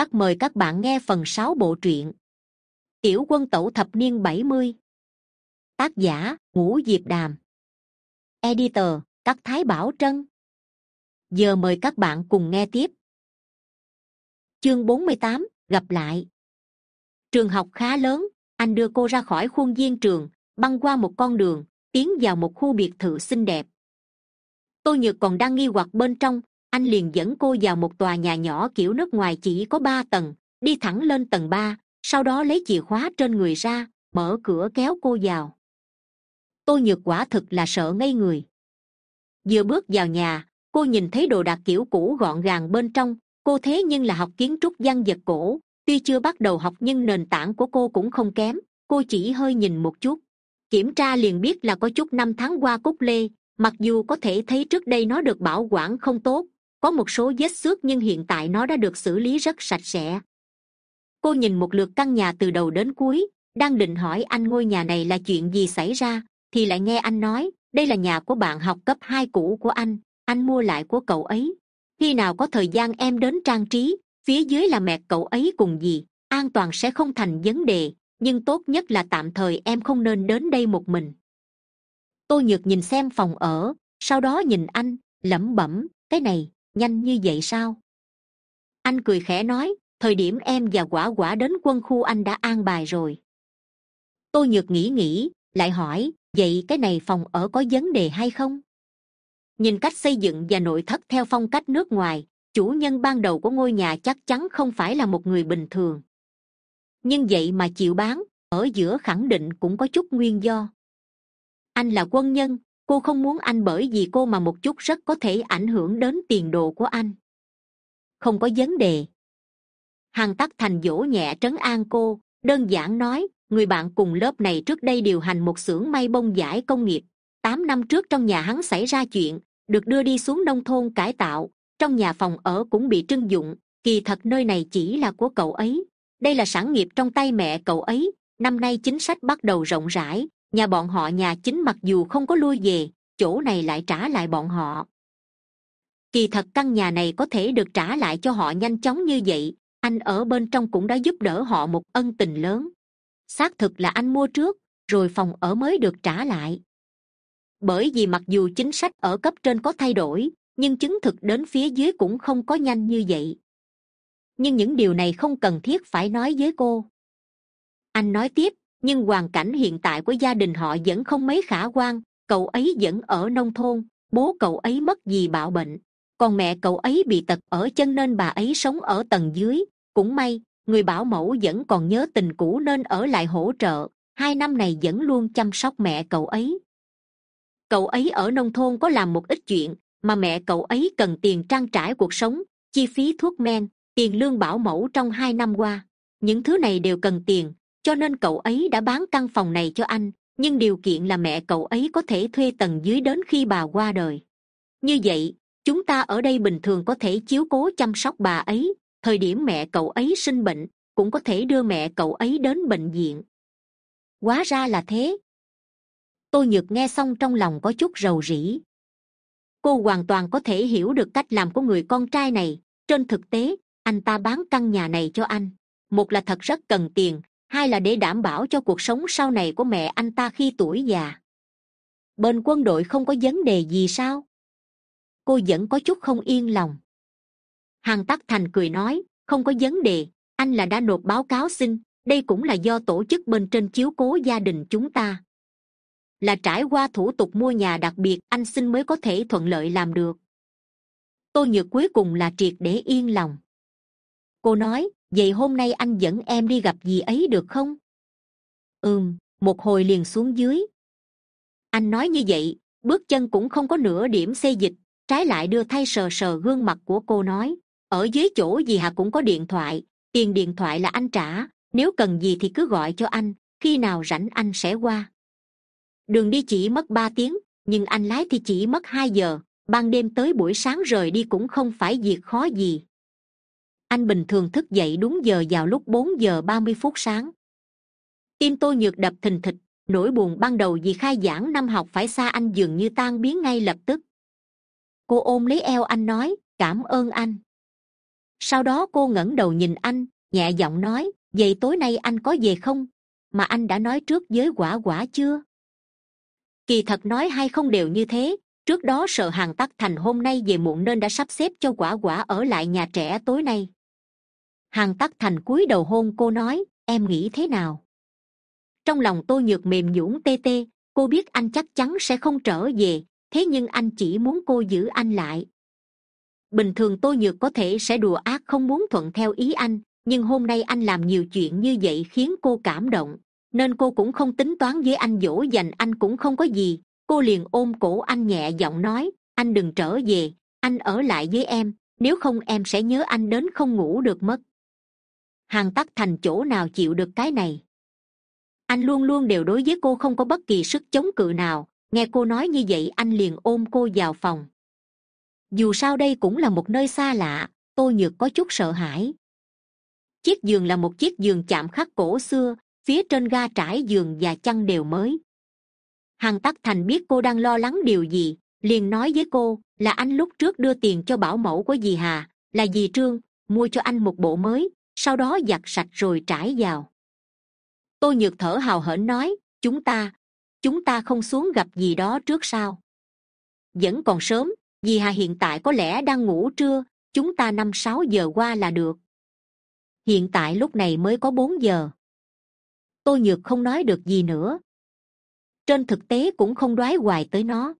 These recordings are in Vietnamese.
Tắc mời các bạn nghe phần sáu bộ truyện tiểu quân tẩu thập niên bảy mươi. Tác giả, ngũ diệp đàm. Editor, các thái bảo trân. Giờ mời các bạn cùng nghe tiếp. Chương bốn mươi tám, gặp lại. Trường học khá lớn, anh đưa cô ra khỏi khuôn viên trường, băng qua một con đường, tiến vào một khu biệt thự xinh đẹp. Tôi nhược còn đang nghi hoặc bên trong anh liền dẫn cô vào một tòa nhà nhỏ kiểu nước ngoài chỉ có ba tầng, đi thẳng lên tầng ba, sau đó lấy chìa khóa trên người ra, mở cửa kéo cô vào. Tôi nhược quả thực là sợ ngây người. Vừa bước vào nhà, cô nhìn thấy đồ đạc kiểu cũ gọn gàng bên trong, cô thế nhưng là học kiến trúc văn vật cổ, tuy chưa bắt đầu học nhưng nền tảng của cô cũng không kém, cô chỉ hơi nhìn một chút. Kiểm tra liền biết là có chút năm tháng qua cúc lê, mặc dù có thể thấy trước đây nó được bảo quản không tốt có một số vết xước nhưng hiện tại nó đã được xử lý rất sạch sẽ. Cô nhìn một lượt căn nhà từ đầu đến cuối, đang định hỏi anh ngôi nhà này là chuyện gì xảy ra, thì lại nghe anh nói, đây là nhà của bạn học cấp hai cũ của anh anh mua lại của cậu ấy. Khi nào có thời gian em đến trang trí, phía dưới là mẹ cậu ấy cùng gì an toàn sẽ không thành vấn đề, nhưng tốt nhất là tạm thời em không nên đến đây một mình. Tôi nhược nhìn xem phòng ở, sau đó nhìn anh, lẩm bẩm, cái này nhanh như vậy sao? Anh cười khẽ nói, thời điểm em và quả quả đến quân khu anh đã an bài rồi. Tôi nhược nghĩ nghĩ, lại hỏi, vậy cái này phòng ở có vấn đề hay không? Nhìn cách xây dựng và nội thất theo phong cách nước ngoài, chủ nhân ban đầu của ngôi nhà chắc chắn không phải là một người bình thường. Nhưng vậy mà chịu bán, ở giữa khẳng định cũng có chút nguyên do. Anh là quân nhân cô không muốn anh bởi vì cô mà một chút rất có thể ảnh hưởng đến tiền đồ của anh. Không có vấn đề. Hằng tắc thành dỗ nhẹ trấn an cô, đơn giản nói, người bạn cùng lớp này trước đây điều hành một xưởng may bông giải công nghiệp. Tám năm trước trong nhà hắn xảy ra chuyện, được đưa đi xuống nông thôn cải tạo, trong nhà phòng ở cũng bị trưng dụng, kỳ thật nơi này chỉ là của cậu ấy. Đây là sản nghiệp trong tay mẹ cậu ấy, năm nay chính sách bắt đầu rộng rãi nhà bọn họ nhà chính mặc dù không có lui về, chỗ này lại trả lại bọn họ. Kỳ thật căn nhà này có thể được trả lại cho họ nhanh chóng như vậy, anh ở bên trong cũng đã giúp đỡ họ một ân tình lớn. Xác thực là anh mua trước, rồi phòng ở mới được trả lại. Bởi vì mặc dù chính sách ở cấp trên có thay đổi, nhưng chứng thực đến phía dưới cũng không có nhanh như vậy. Nhưng những điều này không cần thiết phải nói với cô. Anh nói tiếp nhưng hoàn cảnh hiện tại của gia đình họ vẫn không mấy khả quan, cậu ấy vẫn ở nông thôn, bố cậu ấy mất vì bạo bệnh. Còn mẹ cậu ấy bị tật ở chân nên bà ấy sống ở tầng dưới. Cũng may, người bảo mẫu vẫn còn nhớ tình cũ nên ở lại hỗ trợ. Hai năm này vẫn luôn chăm sóc mẹ cậu ấy. Cậu ấy ở nông thôn có làm một ít chuyện, mà mẹ cậu ấy cần tiền trang trải cuộc sống, chi phí thuốc men, tiền lương bảo mẫu trong hai năm qua. Những thứ này đều cần tiền cho nên cậu ấy đã bán căn phòng này cho anh, nhưng điều kiện là mẹ cậu ấy có thể thuê tầng dưới đến khi bà qua đời. Như vậy, chúng ta ở đây bình thường có thể chiếu cố chăm sóc bà ấy. Thời điểm mẹ cậu ấy sinh bệnh, cũng có thể đưa mẹ cậu ấy đến bệnh viện. Quá ra là thế. Tôi nhược nghe xong trong lòng có chút rầu rĩ. Cô hoàn toàn có thể hiểu được cách làm của người con trai này. Trên thực tế, anh ta bán căn nhà này cho anh. Một là thật rất cần tiền hai là để đảm bảo cho cuộc sống sau này của mẹ anh ta khi tuổi già. Bên quân đội không có vấn đề gì sao? Cô vẫn có chút không yên lòng. Hàn tắc thành cười nói, không có vấn đề, anh là đã nộp báo cáo xin, đây cũng là do tổ chức bên trên chiếu cố gia đình chúng ta. Là trải qua thủ tục mua nhà đặc biệt, anh xin mới có thể thuận lợi làm được. Tôi nhược cuối cùng là triệt để yên lòng. Cô nói vậy hôm nay anh dẫn em đi gặp dì ấy được không? Ừm, một hồi liền xuống dưới. Anh nói như vậy, bước chân cũng không có nửa điểm xê dịch, trái lại đưa thay sờ sờ gương mặt của cô nói, ở dưới chỗ gì hà cũng có điện thoại, tiền điện thoại là anh trả, nếu cần gì thì cứ gọi cho anh, khi nào rảnh anh sẽ qua. Đường đi chỉ mất ba tiếng, nhưng anh lái thì chỉ mất hai giờ, ban đêm tới buổi sáng rời đi cũng không phải việc khó gì anh bình thường thức dậy đúng giờ vào lúc bốn giờ ba mươi phút sáng. Tim tôi nhược đập thình thịch, nỗi buồn ban đầu vì khai giảng năm học phải xa anh dường như tan biến ngay lập tức. Cô ôm lấy eo anh nói, cảm ơn anh. Sau đó cô ngẩng đầu nhìn anh, nhẹ giọng nói, vậy tối nay anh có về không? Mà anh đã nói trước với quả quả chưa? Kỳ thật nói hay không đều như thế, trước đó sợ hàng tắc thành hôm nay về muộn nên đã sắp xếp cho quả quả ở lại nhà trẻ tối nay hàng tắc thành cúi đầu hôn cô nói, em nghĩ thế nào? Trong lòng tôi nhược mềm nhũn tê tê, cô biết anh chắc chắn sẽ không trở về, thế nhưng anh chỉ muốn cô giữ anh lại. Bình thường tôi nhược có thể sẽ đùa ác không muốn thuận theo ý anh, nhưng hôm nay anh làm nhiều chuyện như vậy khiến cô cảm động, nên cô cũng không tính toán với anh dỗ dành anh cũng không có gì. Cô liền ôm cổ anh nhẹ giọng nói, anh đừng trở về, anh ở lại với em, nếu không em sẽ nhớ anh đến không ngủ được mất. Hằng tắc thành chỗ nào chịu được cái này? Anh luôn luôn đều đối với cô không có bất kỳ sức chống cự nào. Nghe cô nói như vậy, anh liền ôm cô vào phòng. Dù sao đây cũng là một nơi xa lạ tôi nhược có chút sợ hãi. Chiếc giường là một chiếc giường chạm khắc cổ xưa, phía trên ga trải giường và chăn đều mới. Hằng tắc thành biết cô đang lo lắng điều gì, liền nói với cô là anh lúc trước đưa tiền cho bảo mẫu của dì hà, là dì trương, mua cho anh một bộ mới sau đó giặt sạch rồi trải vào. Tôi nhược thở hào hển nói, chúng ta chúng ta không xuống gặp gì đó trước sao? Vẫn còn sớm, dì hà hiện tại có lẽ đang ngủ trưa, chúng ta năm sáu giờ qua là được. Hiện tại lúc này mới có bốn giờ. Tôi nhược không nói được gì nữa. Trên thực tế cũng không đoái hoài tới nó.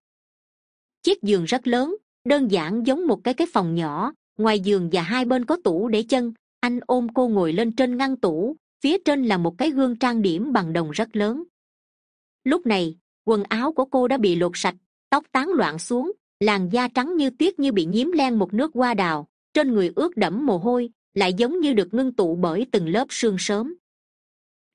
Chiếc giường rất lớn, đơn giản giống một cái cái phòng nhỏ, ngoài giường và hai bên có tủ để chân anh ôm cô ngồi lên trên ngăn tủ, phía trên là một cái gương trang điểm bằng đồng rất lớn. Lúc này, quần áo của cô đã bị lột sạch, tóc tán loạn xuống, làn da trắng như tuyết như bị nhiễm len một nước hoa đào, trên người ướt đẫm mồ hôi, lại giống như được ngưng tụ bởi từng lớp sương sớm.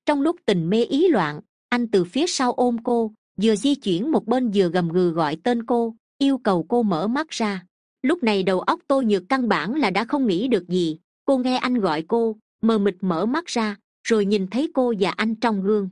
Trong lúc tình mê ý loạn, anh từ phía sau ôm cô, vừa di chuyển một bên vừa gầm gừ gọi tên cô, yêu cầu cô mở mắt ra. Lúc này đầu óc tôi nhược căn bản là đã không nghĩ được gì cô nghe anh gọi cô, mờ mịt mở mắt ra, rồi nhìn thấy cô và anh trong gương.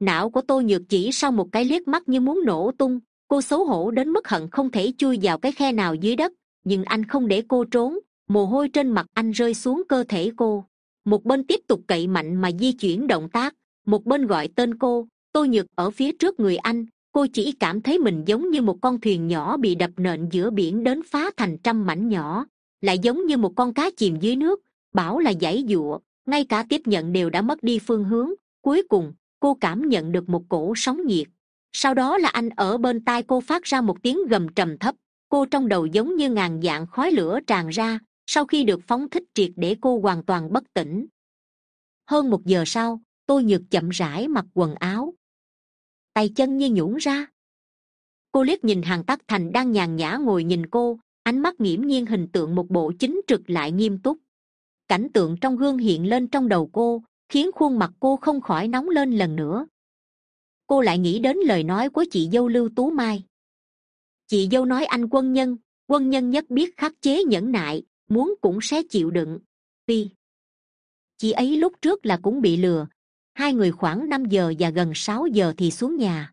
Não của tôi nhược chỉ sau một cái liếc mắt như muốn nổ tung, cô xấu hổ đến mức hận không thể chui vào cái khe nào dưới đất, nhưng anh không để cô trốn, mồ hôi trên mặt anh rơi xuống cơ thể cô. Một bên tiếp tục cậy mạnh mà di chuyển động tác, một bên gọi tên cô tôi nhược ở phía trước người anh, cô chỉ cảm thấy mình giống như một con thuyền nhỏ bị đập nện giữa biển đến phá thành trăm mảnh nhỏ lại giống như một con cá chìm dưới nước, bảo là giãy giụa, ngay cả tiếp nhận đều đã mất đi phương hướng, cuối cùng, cô cảm nhận được một cổ sóng nhiệt. Sau đó là anh ở bên tai cô phát ra một tiếng gầm trầm thấp, cô trong đầu giống như ngàn dạng khói lửa tràn ra, sau khi được phóng thích triệt để cô hoàn toàn bất tỉnh. Hơn một giờ sau, tôi nhược chậm rãi mặc quần áo. Tay chân như nhũn ra. Cô liếc nhìn hàng tắc thành đang nhàn nhã ngồi nhìn cô ánh mắt nghiễm nhiên hình tượng một bộ chính trực lại nghiêm túc. Cảnh tượng trong gương hiện lên trong đầu cô, khiến khuôn mặt cô không khỏi nóng lên lần nữa. Cô lại nghĩ đến lời nói của chị dâu lưu tú mai. Chị dâu nói anh quân nhân quân nhân nhất biết khắc chế nhẫn nại, muốn cũng sẽ chịu đựng. Tuy chị ấy lúc trước là cũng bị lừa, hai người khoảng năm giờ và gần sáu giờ thì xuống nhà.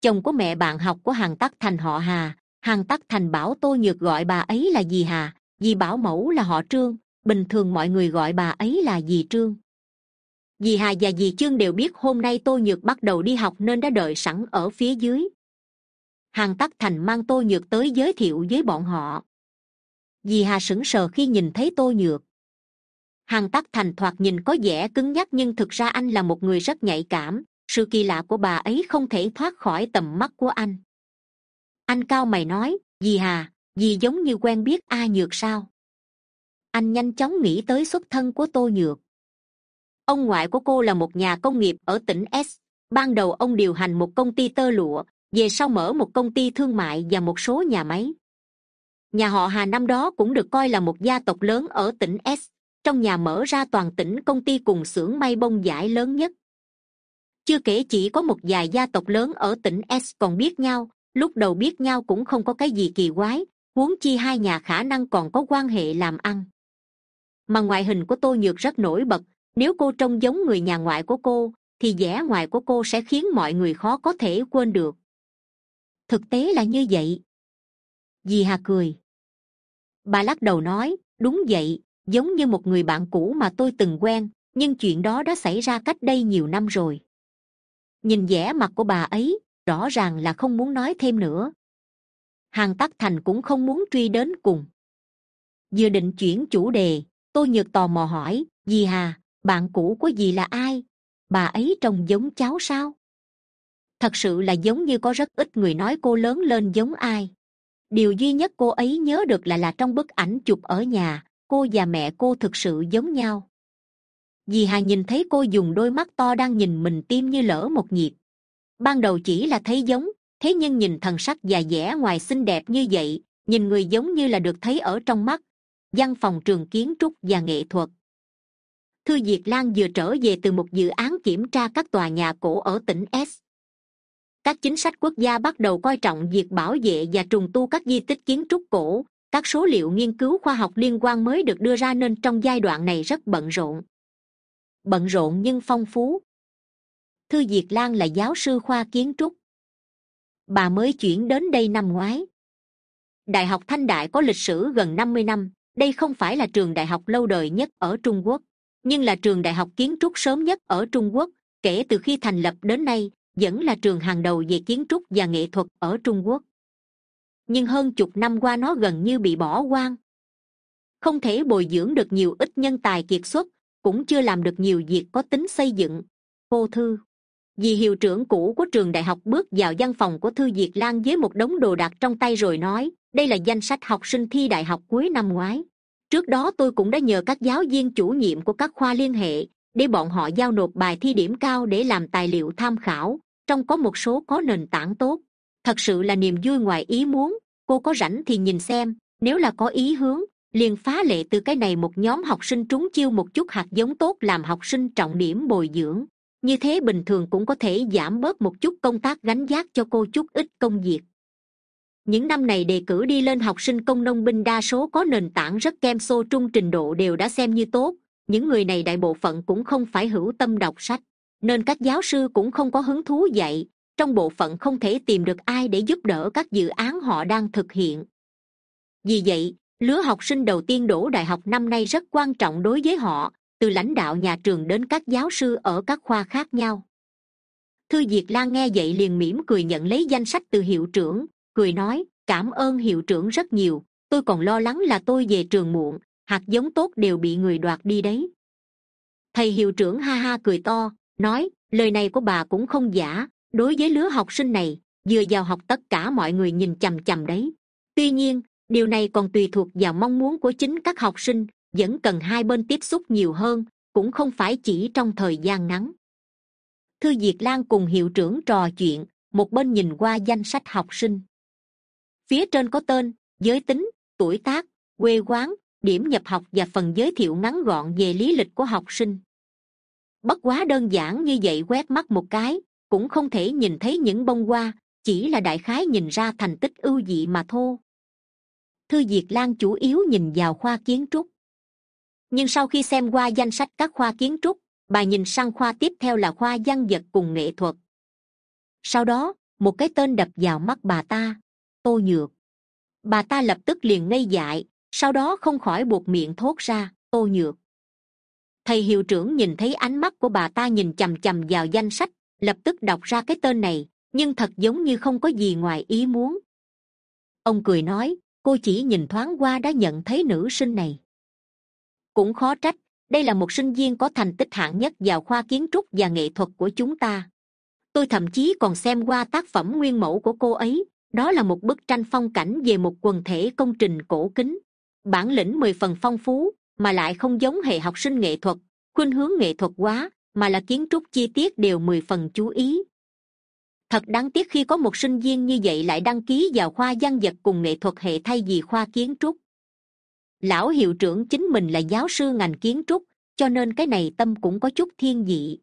Chồng của mẹ bạn học của hàng tắc thành họ hà hàng tắc thành bảo tôi nhược gọi bà ấy là dì hà, dì bảo mẫu là họ trương, bình thường mọi người gọi bà ấy là dì trương. Dì hà và dì trương đều biết hôm nay tôi nhược bắt đầu đi học nên đã đợi sẵn ở phía dưới. Hàng tắc thành mang tôi nhược tới giới thiệu với bọn họ. Dì hà sững sờ khi nhìn thấy tôi nhược. Hàng tắc thành thoạt nhìn có vẻ cứng nhắc nhưng thực ra anh là một người rất nhạy cảm, sự kỳ lạ của bà ấy không thể thoát khỏi tầm mắt của anh anh cao mày nói, dì hà, dì giống như quen biết a nhược sao? Anh nhanh chóng nghĩ tới xuất thân của tô nhược. Ông ngoại của cô là một nhà công nghiệp ở tỉnh s. Ban đầu ông điều hành một công ty tơ lụa, về sau mở một công ty thương mại và một số nhà máy. Nhà họ hà năm đó cũng được coi là một gia tộc lớn ở tỉnh s. Trong nhà mở ra toàn tỉnh công ty cùng xưởng may bông giải lớn nhất. Chưa kể chỉ có một vài gia tộc lớn ở tỉnh s còn biết nhau lúc đầu biết nhau cũng không có cái gì kỳ quái, huống chi hai nhà khả năng còn có quan hệ làm ăn. Mà ngoại hình của tôi nhược rất nổi bật, nếu cô trông giống người nhà ngoại của cô, thì vẻ ngoài của cô sẽ khiến mọi người khó có thể quên được. Thực tế là như vậy. Dì hà cười. Bà lắc đầu nói, đúng vậy, giống như một người bạn cũ mà tôi từng quen, nhưng chuyện đó đã xảy ra cách đây nhiều năm rồi. Nhìn vẻ mặt của bà ấy rõ ràng là không muốn nói thêm nữa. Hàn tắc thành cũng không muốn truy đến cùng. Vừa định chuyển chủ đề tôi nhược tò mò hỏi, dì hà, bạn cũ của dì là ai? Bà ấy trông giống cháu sao? Thật sự là giống như có rất ít người nói cô lớn lên giống ai. Điều duy nhất cô ấy nhớ được là là trong bức ảnh chụp ở nhà, cô và mẹ cô thực sự giống nhau. Dì hà nhìn thấy cô dùng đôi mắt to đang nhìn mình tim như lỡ một nhịp ban đầu chỉ là thấy giống, thế nhưng nhìn thần sắc và vẻ ngoài xinh đẹp như vậy, nhìn người giống như là được thấy ở trong mắt. Văn phòng trường kiến trúc và nghệ thuật. Thư diệt lan vừa trở về từ một dự án kiểm tra các tòa nhà cổ ở tỉnh s. Các chính sách quốc gia bắt đầu coi trọng việc bảo vệ và trùng tu các di tích kiến trúc cổ. Các số liệu nghiên cứu khoa học liên quan mới được đưa ra nên trong giai đoạn này rất bận rộn. Bận rộn nhưng phong phú thư diệt lan là giáo sư khoa kiến trúc. Bà mới chuyển đến đây năm ngoái. Đại học thanh đại có lịch sử gần năm mươi năm. Đây không phải là trường đại học lâu đời nhất ở trung quốc, nhưng là trường đại học kiến trúc sớm nhất ở trung quốc, kể từ khi thành lập đến nay, vẫn là trường hàng đầu về kiến trúc và nghệ thuật ở trung quốc. Nhưng hơn chục năm qua nó gần như bị bỏ hoang. Không thể bồi dưỡng được nhiều ít nhân tài kiệt xuất, cũng chưa làm được nhiều việc có tính xây dựng. Cô thư vì hiệu trưởng cũ của trường đại học bước vào văn phòng của thư diệt lan với một đống đồ đạc trong tay rồi nói, đây là danh sách học sinh thi đại học cuối năm ngoái. Trước đó tôi cũng đã nhờ các giáo viên chủ nhiệm của các khoa liên hệ, để bọn họ giao nộp bài thi điểm cao để làm tài liệu tham khảo. Trong có một số có nền tảng tốt. Thật sự là niềm vui ngoài ý muốn. Cô có rảnh thì nhìn xem. Nếu là có ý hướng, liền phá lệ từ cái này một nhóm học sinh trúng chiêu một chút hạt giống tốt làm học sinh trọng điểm bồi dưỡng như thế bình thường cũng có thể giảm bớt một chút công tác gánh vác cho cô chút ít công việc. Những năm này đề cử đi lên học sinh công nông binh đa số có nền tảng rất kem xô trung trình độ đều đã xem như tốt, những người này đại bộ phận cũng không phải hữu tâm đọc sách, nên các giáo sư cũng không có hứng thú dạy, trong bộ phận không thể tìm được ai để giúp đỡ các dự án họ đang thực hiện. Vì vậy, lứa học sinh đầu tiên đổ đại học năm nay rất quan trọng đối với họ từ lãnh đạo nhà trường đến các giáo sư ở các khoa khác nhau. Thư diệt lan nghe vậy liền mỉm cười nhận lấy danh sách từ hiệu trưởng, cười nói, cảm ơn hiệu trưởng rất nhiều, tôi còn lo lắng là tôi về trường muộn, hạt giống tốt đều bị người đoạt đi đấy. Thầy hiệu trưởng ha ha cười to, nói, lời này của bà cũng không giả, đối với lứa học sinh này vừa vào học tất cả mọi người nhìn chằm chằm đấy. Tuy nhiên, điều này còn tùy thuộc vào mong muốn của chính các học sinh vẫn cần hai bên tiếp xúc nhiều hơn, cũng không phải chỉ trong thời gian ngắn. Thư diệt lan cùng hiệu trưởng trò chuyện, một bên nhìn qua danh sách học sinh. Phía trên có tên, giới tính, tuổi tác, quê quán, điểm nhập học và phần giới thiệu ngắn gọn về lý lịch của học sinh. Bất quá đơn giản như vậy quét mắt một cái, cũng không thể nhìn thấy những bông hoa, chỉ là đại khái nhìn ra thành tích ưu dị mà thô thư diệt lan chủ yếu nhìn vào khoa kiến trúc nhưng sau khi xem qua danh sách các khoa kiến trúc bà nhìn sang khoa tiếp theo là khoa văn vật cùng nghệ thuật. Sau đó, một cái tên đập vào mắt bà ta, tô nhược. Bà ta lập tức liền ngây dại, sau đó không khỏi buộc miệng thốt ra, tô nhược. Thầy hiệu trưởng nhìn thấy ánh mắt của bà ta nhìn chằm chằm vào danh sách, lập tức đọc ra cái tên này, nhưng thật giống như không có gì ngoài ý muốn. Ông cười nói, cô chỉ nhìn thoáng qua đã nhận thấy nữ sinh này cũng khó trách, đây là một sinh viên có thành tích hạng nhất vào khoa kiến trúc và nghệ thuật của chúng ta. Tôi thậm chí còn xem qua tác phẩm nguyên mẫu của cô ấy, đó là một bức tranh phong cảnh về một quần thể công trình cổ kính. Bản lĩnh mười phần phong phú, mà lại không giống hệ học sinh nghệ thuật, khuynh hướng nghệ thuật quá, mà là kiến trúc chi tiết đều mười phần chú ý. Thật đáng tiếc khi có một sinh viên như vậy lại đăng ký vào khoa văn vật cùng nghệ thuật hệ thay vì khoa kiến trúc lão hiệu trưởng chính mình là giáo sư ngành kiến trúc, cho nên cái này tâm cũng có chút thiên dị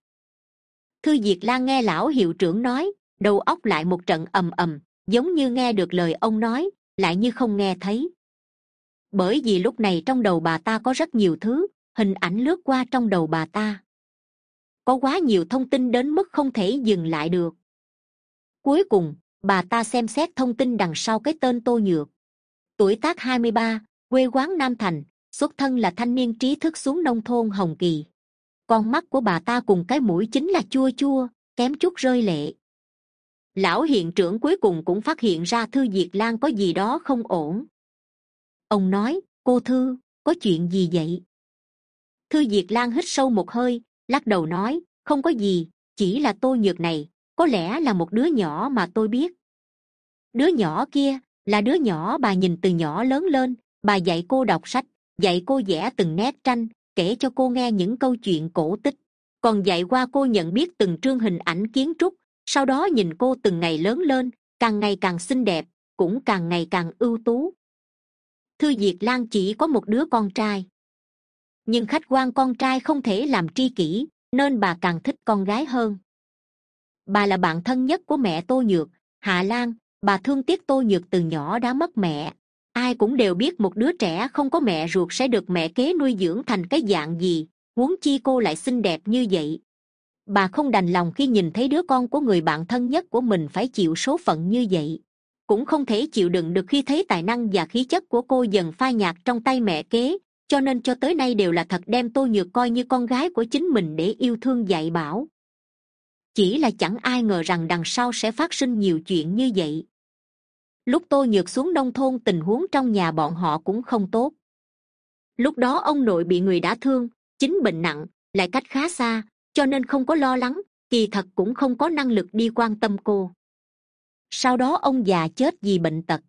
thư diệt lan nghe lão hiệu trưởng nói, đầu óc lại một trận ầm ầm, giống như nghe được lời ông nói, lại như không nghe thấy. Bởi vì lúc này trong đầu bà ta có rất nhiều thứ, hình ảnh lướt qua trong đầu bà ta. Có quá nhiều thông tin đến mức không thể dừng lại được. Cuối cùng, bà ta xem xét thông tin đằng sau cái tên tô nhược. Tuổi tác hai mươi ba quê quán nam thành, xuất thân là thanh niên trí thức xuống nông thôn hồng kỳ. Con mắt của bà ta cùng cái mũi chính là chua chua, kém chút rơi lệ. Lão hiện trưởng cuối cùng cũng phát hiện ra thư diệt lan có gì đó không ổn. Ông nói, cô thư, có chuyện gì vậy? Thư diệt lan hít sâu một hơi, lắc đầu nói, không có gì, chỉ là tôi nhược này, có lẽ là một đứa nhỏ mà tôi biết. Đứa nhỏ kia, là đứa nhỏ bà nhìn từ nhỏ lớn lên bà dạy cô đọc sách, dạy cô vẽ từng nét tranh, kể cho cô nghe những câu chuyện cổ tích. Còn dạy qua cô nhận biết từng trương hình ảnh kiến trúc, sau đó nhìn cô từng ngày lớn lên, càng ngày càng xinh đẹp, cũng càng ngày càng ưu tú. Thư diệt lan chỉ có một đứa con trai. Nhưng khách quan con trai không thể làm tri kỷ, nên bà càng thích con gái hơn. Bà là bạn thân nhất của mẹ tô nhược, hà lan. Bà thương tiếc tô nhược từ nhỏ đã mất mẹ ai cũng đều biết một đứa trẻ không có mẹ ruột sẽ được mẹ kế nuôi dưỡng thành cái dạng gì, huống chi cô lại xinh đẹp như vậy. Bà không đành lòng khi nhìn thấy đứa con của người bạn thân nhất của mình phải chịu số phận như vậy. Cũng không thể chịu đựng được khi thấy tài năng và khí chất của cô dần phai nhạt trong tay mẹ kế, cho nên cho tới nay đều là thật đem tô nhược coi như con gái của chính mình để yêu thương dạy bảo. Chỉ là chẳng ai ngờ rằng đằng sau sẽ phát sinh nhiều chuyện như vậy lúc tôi nhược xuống nông thôn, tình huống trong nhà bọn họ cũng không tốt. Lúc đó ông nội bị người đã thương, chính bệnh nặng, lại cách khá xa, cho nên không có lo lắng, kỳ thật cũng không có năng lực đi quan tâm cô. Sau đó ông già chết vì bệnh tật.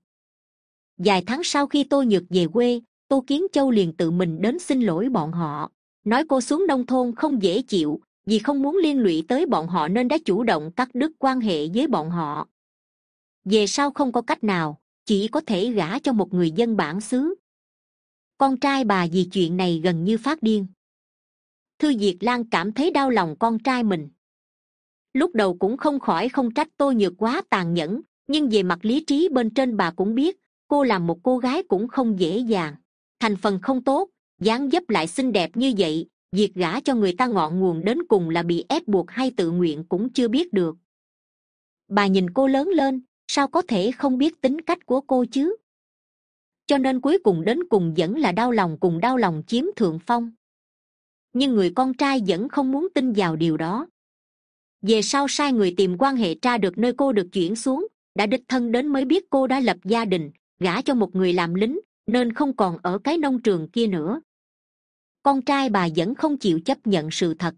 Vài tháng sau khi tôi nhược về quê tô kiến châu liền tự mình đến xin lỗi bọn họ. Nói cô xuống nông thôn không dễ chịu, vì không muốn liên lụy tới bọn họ nên đã chủ động cắt đứt quan hệ với bọn họ về sau không có cách nào, chỉ có thể gả cho một người dân bản xứ. Con trai bà vì chuyện này gần như phát điên. Thư diệt lan cảm thấy đau lòng con trai mình. Lúc đầu cũng không khỏi không trách tôi nhược quá tàn nhẫn, nhưng về mặt lý trí bên trên bà cũng biết, cô làm một cô gái cũng không dễ dàng. Thành phần không tốt, dáng dấp lại xinh đẹp như vậy, việc gả cho người ta ngọn nguồn đến cùng là bị ép buộc hay tự nguyện cũng chưa biết được. Bà nhìn cô lớn lên sao có thể không biết tính cách của cô chứ? Cho nên cuối cùng đến cùng vẫn là đau lòng cùng đau lòng chiếm thượng phong. Nhưng người con trai vẫn không muốn tin vào điều đó. Về sau sai người tìm quan hệ tra được nơi cô được chuyển xuống, đã đích thân đến mới biết cô đã lập gia đình, gả cho một người làm lính, nên không còn ở cái nông trường kia nữa. Con trai bà vẫn không chịu chấp nhận sự thật.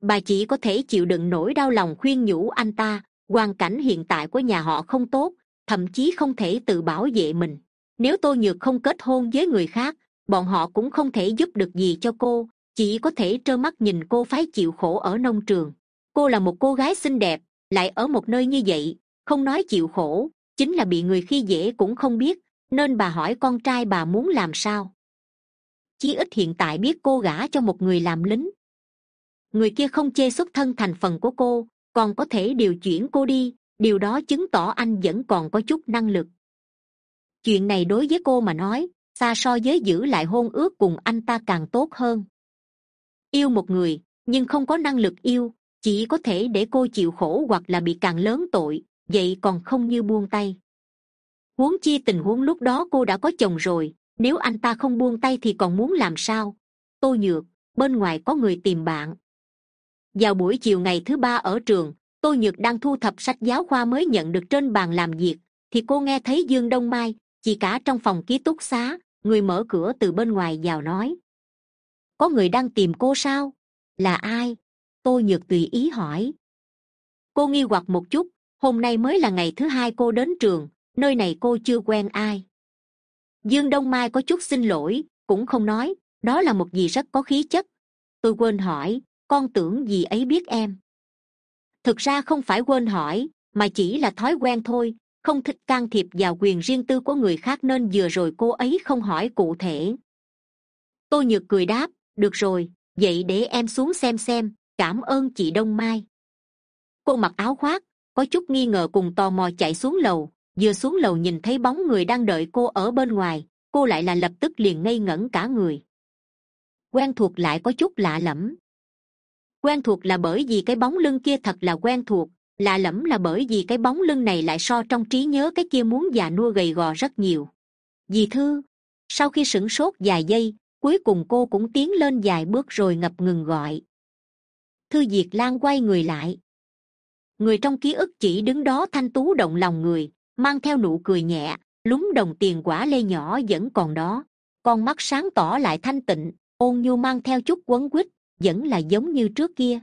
Bà chỉ có thể chịu đựng nỗi đau lòng khuyên nhủ anh ta hoàn cảnh hiện tại của nhà họ không tốt, thậm chí không thể tự bảo vệ mình. Nếu tôi nhược không kết hôn với người khác, bọn họ cũng không thể giúp được gì cho cô, chỉ có thể trơ mắt nhìn cô phải chịu khổ ở nông trường. Cô là một cô gái xinh đẹp, lại ở một nơi như vậy, không nói chịu khổ, chính là bị người khi dễ cũng không biết, nên bà hỏi con trai bà muốn làm sao. Chí ít hiện tại biết cô gả cho một người làm lính. Người kia không chê xuất thân thành phần của cô còn có thể điều chuyển cô đi, điều đó chứng tỏ anh vẫn còn có chút năng lực. Chuyện này đối với cô mà nói, xa so với giữ lại hôn ước cùng anh ta càng tốt hơn. Yêu một người, nhưng không có năng lực yêu, chỉ có thể để cô chịu khổ hoặc là bị càng lớn tội, vậy còn không như buông tay. Huống chi tình huống lúc đó cô đã có chồng rồi, nếu anh ta không buông tay thì còn muốn làm sao? Tôi nhược, bên ngoài có người tìm bạn vào buổi chiều ngày thứ ba ở trường tôi nhược đang thu thập sách giáo khoa mới nhận được trên bàn làm việc, thì cô nghe thấy dương đông mai chỉ cả trong phòng ký túc xá, người mở cửa từ bên ngoài vào nói. Có người đang tìm cô sao? Là ai? Tôi nhược tùy ý hỏi. Cô nghi hoặc một chút, hôm nay mới là ngày thứ hai cô đến trường, nơi này cô chưa quen ai. Dương đông mai có chút xin lỗi, cũng không nói, đó là một gì rất có khí chất. Tôi quên hỏi con tưởng gì ấy biết em? Thực ra không phải quên hỏi, mà chỉ là thói quen thôi. Không thích can thiệp vào quyền riêng tư của người khác nên vừa rồi cô ấy không hỏi cụ thể. Tôi nhược cười đáp, được rồi, vậy để em xuống xem xem, cảm ơn chị đông mai. Cô mặc áo khoác, có chút nghi ngờ cùng tò mò chạy xuống lầu. Vừa xuống lầu nhìn thấy bóng người đang đợi cô ở bên ngoài, cô lại là lập tức liền ngây ngẩn cả người. Quen thuộc lại có chút lạ lẫm quen thuộc là bởi vì cái bóng lưng kia thật là quen thuộc, lạ lẫm là bởi vì cái bóng lưng này lại so trong trí nhớ cái kia muốn già nua gầy gò rất nhiều. Dì thư, sau khi sửng sốt vài giây, cuối cùng cô cũng tiến lên vài bước rồi ngập ngừng gọi. Thư diệt lan quay người lại. Người trong ký ức chỉ đứng đó thanh tú động lòng người, mang theo nụ cười nhẹ, lúng đồng tiền quả lê nhỏ vẫn còn đó. Con mắt sáng tỏ lại thanh tịnh, ôn nhu mang theo chút quấn quýt vẫn là giống như trước kia.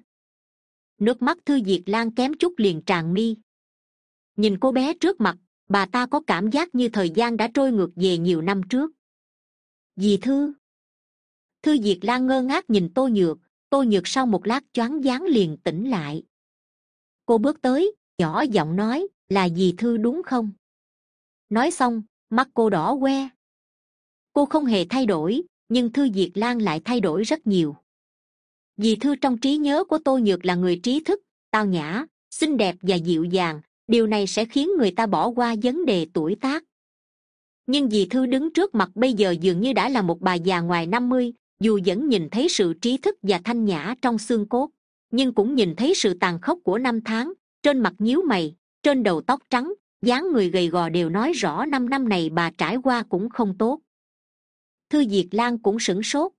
Nước mắt thư diệt lan kém chút liền tràn mi. Nhìn cô bé trước mặt, bà ta có cảm giác như thời gian đã trôi ngược về nhiều năm trước. Dì thư. Thư diệt lan ngơ ngác nhìn tô nhược tô nhược sau một lát choáng váng liền tỉnh lại. Cô bước tới, nhỏ giọng nói, là dì thư đúng không? Nói xong, mắt cô đỏ que cô không hề thay đổi, nhưng thư diệt lan lại thay đổi rất nhiều dì thư trong trí nhớ của tôi nhược là người trí thức, tao nhã, xinh đẹp và dịu dàng, điều này sẽ khiến người ta bỏ qua vấn đề tuổi tác. Nhưng dì thư đứng trước mặt bây giờ dường như đã là một bà già ngoài năm mươi, dù vẫn nhìn thấy sự trí thức và thanh nhã trong xương cốt, nhưng cũng nhìn thấy sự tàn khốc của năm tháng, trên mặt nhíu mày, trên đầu tóc trắng, dáng người gầy gò đều nói rõ năm năm này bà trải qua cũng không tốt. Thư diệt lan cũng sửng sốt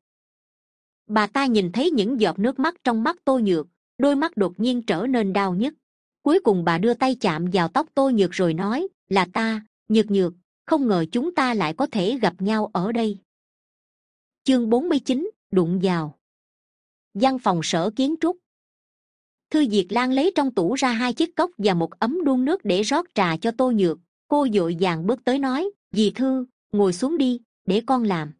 bà ta nhìn thấy những giọt nước mắt trong mắt tôi nhược, đôi mắt đột nhiên trở nên đau nhức. Cuối cùng bà đưa tay chạm vào tóc tôi nhược rồi nói, là ta, nhược nhược, không ngờ chúng ta lại có thể gặp nhau ở đây. Chương bốn mươi chín, đụng vào. Văn phòng sở kiến trúc. Thư diệt lan lấy trong tủ ra hai chiếc cốc và một ấm đun nước để rót trà cho tô nhược. Cô d ộ i vàng bước tới nói, dì thư, ngồi xuống đi, để con làm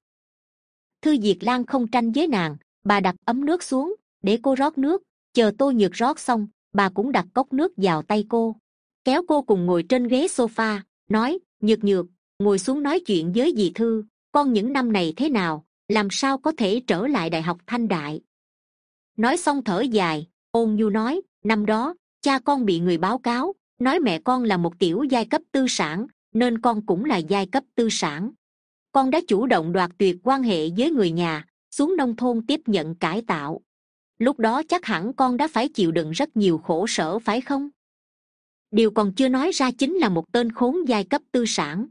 thư diệt lan không tranh với nàng, bà đặt ấm nước xuống, để cô rót nước, chờ tô nhược rót xong, bà cũng đặt cốc nước vào tay cô. Kéo cô cùng ngồi trên ghế sofa, nói, nhược nhược, ngồi xuống nói chuyện với dì thư, con những năm này thế nào, làm sao có thể trở lại đại học thanh đại? Nói xong thở dài, ôn nhu nói, năm đó, cha con bị người báo cáo, nói mẹ con là một tiểu giai cấp tư sản, nên con cũng là giai cấp tư sản con đã chủ động đoạt tuyệt quan hệ với người nhà, xuống nông thôn tiếp nhận cải tạo. Lúc đó chắc hẳn con đã phải chịu đựng rất nhiều khổ sở phải không? Điều còn chưa nói ra chính là một tên khốn giai cấp tư sản.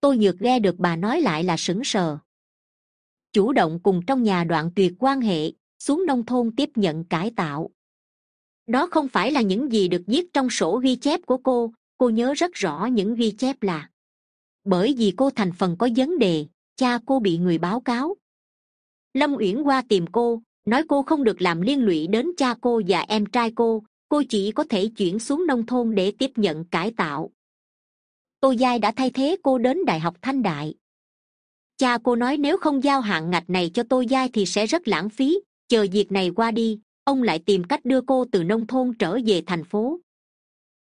Tôi nhược nghe được bà nói lại là sững sờ. Chủ động cùng trong nhà đoạn tuyệt quan hệ, xuống nông thôn tiếp nhận cải tạo. Đó không phải là những gì được viết trong sổ ghi chép của cô cô nhớ rất rõ những ghi chép là bởi vì cô thành phần có vấn đề, cha cô bị người báo cáo. Lâm uyển qua tìm cô, nói cô không được làm liên lụy đến cha cô và em trai cô cô chỉ có thể chuyển xuống nông thôn để tiếp nhận cải tạo. Tô giai đã thay thế cô đến đại học thanh đại. Cha cô nói nếu không giao hạn ngạch này cho tô giai thì sẽ rất lãng phí, chờ việc này qua đi, ông lại tìm cách đưa cô từ nông thôn trở về thành phố.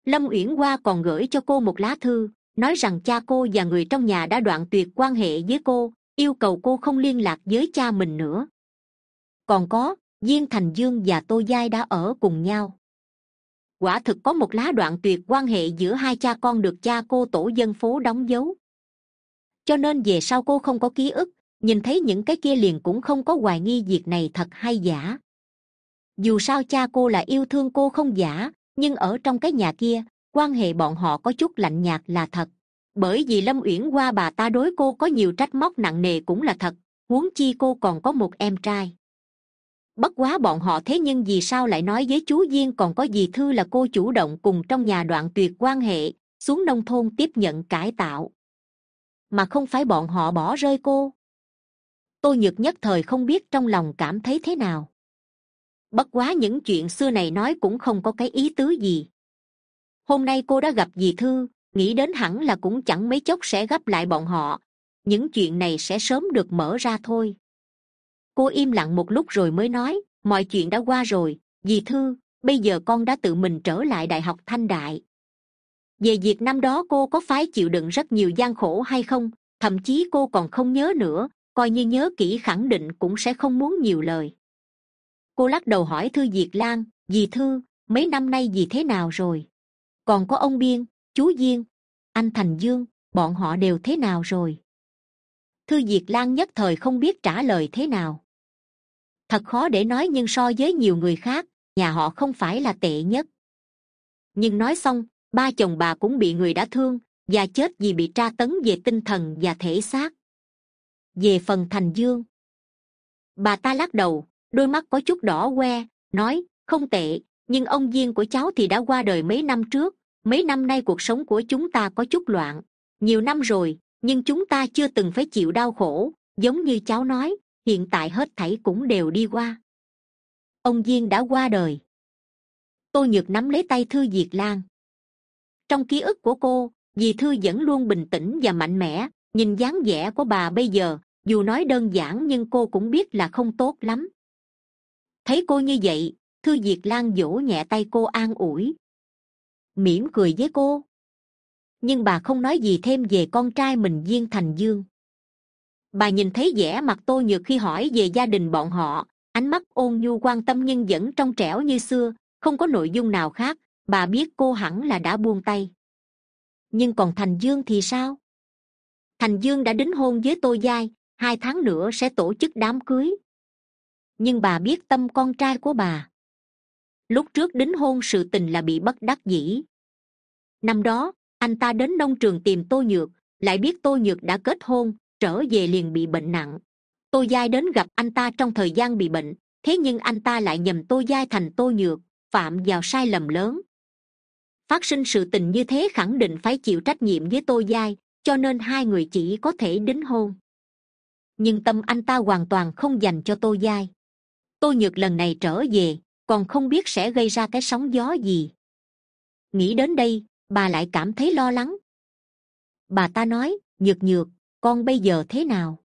Lâm uyển hoa còn gửi cho cô một lá thư nói rằng cha cô và người trong nhà đã đoạn tuyệt quan hệ với cô, yêu cầu cô không liên lạc với cha mình nữa. Còn có viên thành dương và tô giai đã ở cùng nhau. Quả thực có một lá đoạn tuyệt quan hệ giữa hai cha con được cha cô tổ dân phố đóng dấu. Cho nên về sau cô không có ký ức, nhìn thấy những cái kia liền cũng không có hoài nghi việc này thật hay giả. Dù sao cha cô là yêu thương cô không giả, nhưng ở trong cái nhà kia quan hệ bọn họ có chút lạnh nhạt là thật. Bởi vì lâm uyển qua bà ta đối cô có nhiều trách móc nặng nề cũng là thật, huống chi cô còn có một em trai. Bất quá bọn họ thế nhưng vì sao lại nói với chú duyên còn có gì thư là cô chủ động cùng trong nhà đoạn tuyệt quan hệ, xuống nông thôn tiếp nhận cải tạo. Mà không phải bọn họ bỏ rơi cô. Tôi nhược nhất thời không biết trong lòng cảm thấy thế nào. Bất quá những chuyện xưa này nói cũng không có cái ý tứ gì hôm nay cô đã gặp dì thư, nghĩ đến hẳn là cũng chẳng mấy chốc sẽ gấp lại bọn họ. Những chuyện này sẽ sớm được mở ra thôi. Cô im lặng một lúc rồi mới nói, mọi chuyện đã qua rồi, dì thư, bây giờ con đã tự mình trở lại đại học thanh đại. Về việc năm đó cô có phải chịu đựng rất nhiều gian khổ hay không, thậm chí cô còn không nhớ nữa, coi như nhớ kỹ khẳng định cũng sẽ không muốn nhiều lời. Cô lắc đầu hỏi thư diệt lan, dì thư, mấy năm nay dì thế nào rồi? Còn có ông biên, chú diên, anh thành dương, bọn họ đều thế nào rồi? Thư diệt lan nhất thời không biết trả lời thế nào. Thật khó để nói nhưng so với nhiều người khác, nhà họ không phải là tệ nhất. Nhưng nói xong, ba chồng bà cũng bị người đã thương, và chết vì bị tra tấn về tinh thần và thể xác. Về phần thành dương, bà ta lắc đầu, đôi mắt có chút đỏ que nói, không tệ nhưng ông diên của cháu thì đã qua đời mấy năm trước, mấy năm nay cuộc sống của chúng ta có chút loạn. Nhiều năm rồi, nhưng chúng ta chưa từng phải chịu đau khổ, giống như cháu nói, hiện tại hết thảy cũng đều đi qua. Ông diên đã qua đời. Tôi nhược nắm lấy tay thư diệt lan. Trong ký ức của cô, dì thư vẫn luôn bình tĩnh và mạnh mẽ, nhìn dáng vẻ của bà bây giờ, dù nói đơn giản nhưng cô cũng biết là không tốt lắm. Thấy cô như vậy thư diệt lan vỗ nhẹ tay cô an ủi. Mỉm cười với cô. Nhưng bà không nói gì thêm về con trai mình viên thành dương. Bà nhìn thấy vẻ mặt tôi nhược khi hỏi về gia đình bọn họ, ánh mắt ôn nhu quan tâm nhưng vẫn trong trẻo như xưa, không có nội dung nào khác, bà biết cô hẳn là đã buông tay. Nhưng còn thành dương thì sao? Thành dương đã đính hôn với tô giai, hai tháng nữa sẽ tổ chức đám cưới. Nhưng bà biết tâm con trai của bà lúc trước đính hôn sự tình là bị bất đắc dĩ. Năm đó, anh ta đến nông trường tìm tô nhược, lại biết tô nhược đã kết hôn, trở về liền bị bệnh nặng. Tô giai đến gặp anh ta trong thời gian bị bệnh, thế nhưng anh ta lại nhầm tô giai thành tô nhược, phạm vào sai lầm lớn. Phát sinh sự tình như thế khẳng định phải chịu trách nhiệm với tô giai, cho nên hai người chỉ có thể đính hôn. Nhưng tâm anh ta hoàn toàn không dành cho tô giai. Tô nhược lần này trở về còn không biết sẽ gây ra cái sóng gió gì. Nghĩ đến đây, bà lại cảm thấy lo lắng. Bà ta nói, nhược nhược, con bây giờ thế nào?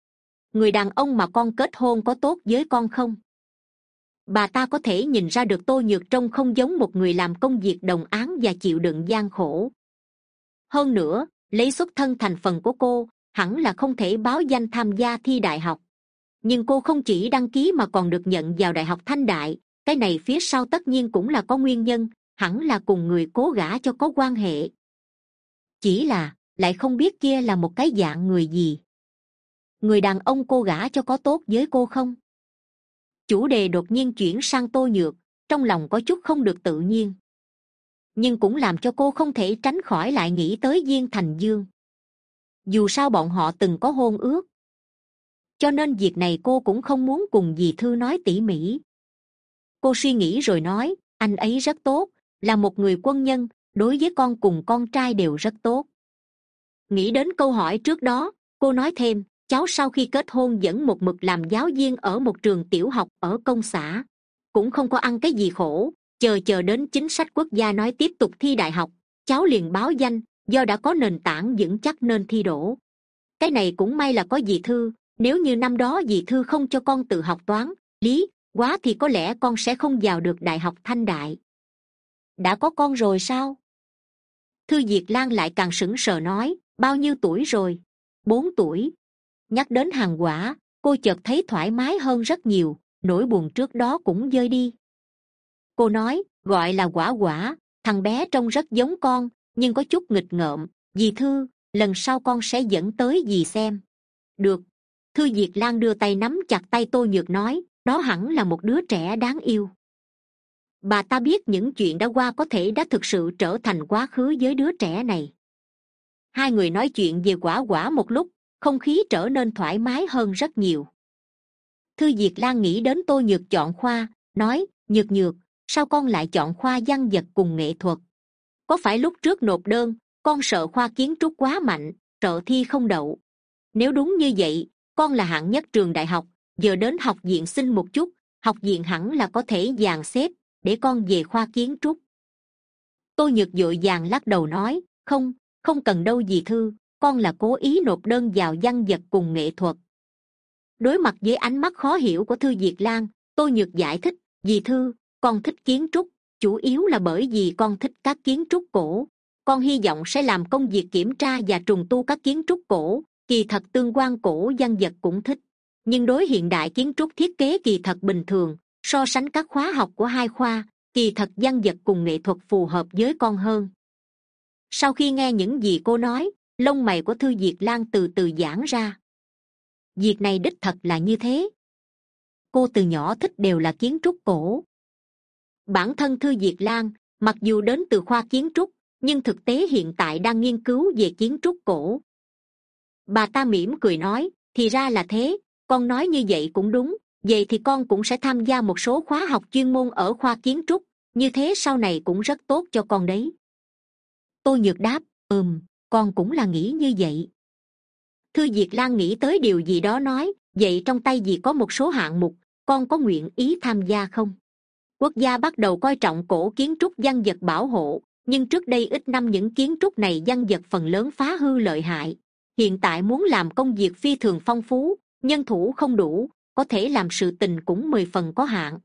Người đàn ông mà con kết hôn có tốt với con không? Bà ta có thể nhìn ra được tô nhược trông không giống một người làm công việc đồng án và chịu đựng gian khổ. Hơn nữa, lấy xuất thân thành phần của cô, hẳn là không thể báo danh tham gia thi đại học. Nhưng cô không chỉ đăng ký mà còn được nhận vào đại học thanh đại cái này phía sau tất nhiên cũng là có nguyên nhân, hẳn là cùng người cố gả cho có quan hệ. Chỉ là, lại không biết kia là một cái dạng người gì. Người đàn ông cô gả cho có tốt với cô không? Chủ đề đột nhiên chuyển sang tô nhược, trong lòng có chút không được tự nhiên. Nhưng cũng làm cho cô không thể tránh khỏi lại nghĩ tới viên thành dương. Dù sao bọn họ từng có hôn ước. Cho nên việc này cô cũng không muốn cùng dì thư nói tỉ mỉ cô suy nghĩ rồi nói, anh ấy rất tốt, là một người quân nhân, đối với con cùng con trai đều rất tốt. Nghĩ đến câu hỏi trước đó, cô nói thêm, cháu sau khi kết hôn vẫn một mực làm giáo viên ở một trường tiểu học ở công xã. Cũng không có ăn cái gì khổ, chờ chờ đến chính sách quốc gia nói tiếp tục thi đại học, cháu liền báo danh, do đã có nền tảng vững chắc nên thi đỗ. Cái này cũng may là có dì thư, nếu như năm đó dì thư không cho con tự học toán, lý quá thì có lẽ con sẽ không vào được đại học thanh đại. Đã có con rồi sao? Thư diệt lan lại càng sững sờ nói, bao nhiêu tuổi rồi? Bốn tuổi. Nhắc đến hàng quả, cô chợt thấy thoải mái hơn rất nhiều, nỗi buồn trước đó cũng dơi đi. Cô nói, gọi là quả quả, thằng bé trông rất giống con, nhưng có chút nghịch ngợm. Dì thư, lần sau con sẽ dẫn tới dì xem. Được. Thư diệt lan đưa tay nắm chặt tay tô nhược nói đó hẳn là một đứa trẻ đáng yêu. Bà ta biết những chuyện đã qua có thể đã thực sự trở thành quá khứ với đứa trẻ này. Hai người nói chuyện về quả quả một lúc, không khí trở nên thoải mái hơn rất nhiều. Thư diệt lan nghĩ đến tô nhược chọn khoa, nói, nhược nhược, sao con lại chọn khoa văn vật cùng nghệ thuật? Có phải lúc trước nộp đơn, con sợ khoa kiến trúc quá mạnh sợ thi không đậu? Nếu đúng như vậy, con là hạng nhất trường đại học giờ đến học viện xin một chút, học viện hẳn là có thể dàn xếp để con về khoa kiến trúc. Tôi nhược dội vàng lắc đầu nói, không không cần đâu gì thư, con là cố ý nộp đơn vào văn vật cùng nghệ thuật. Đối mặt với ánh mắt khó hiểu của thư diệt lan tôi nhược giải thích, dì thư, con thích kiến trúc, chủ yếu là bởi vì con thích các kiến trúc cổ. Con hy vọng sẽ làm công việc kiểm tra và trùng tu các kiến trúc cổ, kỳ thật tương quan cổ văn vật cũng thích nhưng đối hiện đại kiến trúc thiết kế kỳ thật bình thường, so sánh các khóa học của hai khoa, kỳ thật văn vật cùng nghệ thuật phù hợp với con hơn. Sau khi nghe những gì cô nói, lông mày của thư diệt lan từ từ giãn ra. Việc này đích thật là như thế. Cô từ nhỏ thích đều là kiến trúc cổ. Bản thân thư diệt lan, mặc dù đến từ khoa kiến trúc, nhưng thực tế hiện tại đang nghiên cứu về kiến trúc cổ. Bà ta mỉm cười nói, thì ra là thế con nói như vậy cũng đúng vậy thì con cũng sẽ tham gia một số khóa học chuyên môn ở khoa kiến trúc, như thế sau này cũng rất tốt cho con đấy. Tôi nhược đáp, ừm, con cũng là nghĩ như vậy. Thư diệt lan nghĩ tới điều gì đó nói, vậy trong tay dì có một số hạng mục, con có nguyện ý tham gia không? Quốc gia bắt đầu coi trọng cổ kiến trúc văn vật bảo hộ, nhưng trước đây ít năm những kiến trúc này văn vật phần lớn phá hư lợi hại. Hiện tại muốn làm công việc phi thường phong phú nhân thủ không đủ, có thể làm sự tình cũng mười phần có hạn.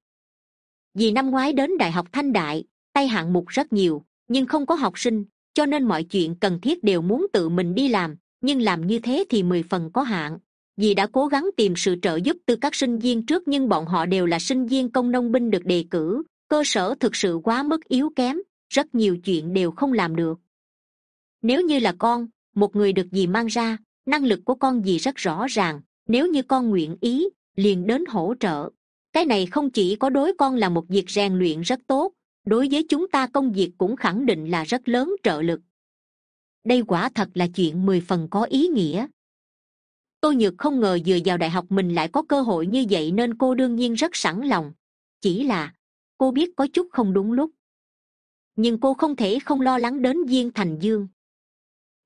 Vì năm ngoái đến đại học thanh đại, tay hạng mục rất nhiều, nhưng không có học sinh, cho nên mọi chuyện cần thiết đều muốn tự mình đi làm, nhưng làm như thế thì mười phần có hạn. Vì đã cố gắng tìm sự trợ giúp từ các sinh viên trước nhưng bọn họ đều là sinh viên công nông binh được đề cử, cơ sở thực sự quá mức yếu kém, rất nhiều chuyện đều không làm được. Nếu như là con, một người được dì mang ra, năng lực của con dì rất rõ ràng nếu như con nguyện ý, liền đến hỗ trợ. Cái này không chỉ có đối con là một việc rèn luyện rất tốt, đối với chúng ta công việc cũng khẳng định là rất lớn trợ lực. Đây quả thật là chuyện mười phần có ý nghĩa. Tôi nhược không ngờ vừa vào đại học mình lại có cơ hội như vậy nên cô đương nhiên rất sẵn lòng. Chỉ là, cô biết có chút không đúng lúc. Nhưng cô không thể không lo lắng đến diên thành dương.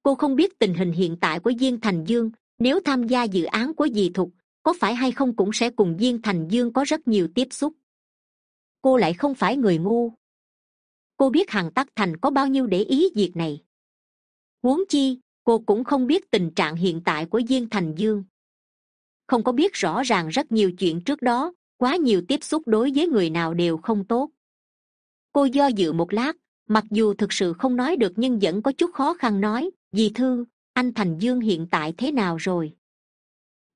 Cô không biết tình hình hiện tại của diên thành dương nếu tham gia dự án của dì thục, có phải hay không cũng sẽ cùng Viên thành dương có rất nhiều tiếp xúc. Cô lại không phải người ngu. Cô biết hằng tắc thành có bao nhiêu để ý việc này. Huống chi, cô cũng không biết tình trạng hiện tại của Viên thành dương. Không có biết rõ ràng rất nhiều chuyện trước đó, quá nhiều tiếp xúc đối với người nào đều không tốt. Cô do dự một lát, mặc dù thực sự không nói được nhưng vẫn có chút khó khăn nói, dì thư anh thành dương hiện tại thế nào rồi?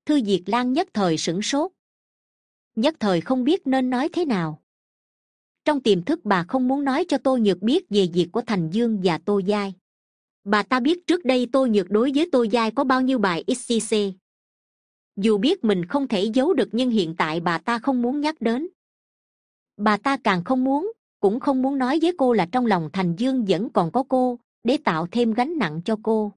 Thư diệt lan nhất thời sửng sốt. Nhất thời không biết nên nói thế nào. Trong tiềm thức bà không muốn nói cho Tô nhược biết về việc của thành dương và tô giai. Bà ta biết trước đây Tô nhược đối với tô giai có bao nhiêu bài xcc dù biết mình không thể giấu được nhưng hiện tại bà ta không muốn nhắc đến. Bà ta càng không muốn, cũng không muốn nói với cô là trong lòng thành dương vẫn còn có cô, để tạo thêm gánh nặng cho cô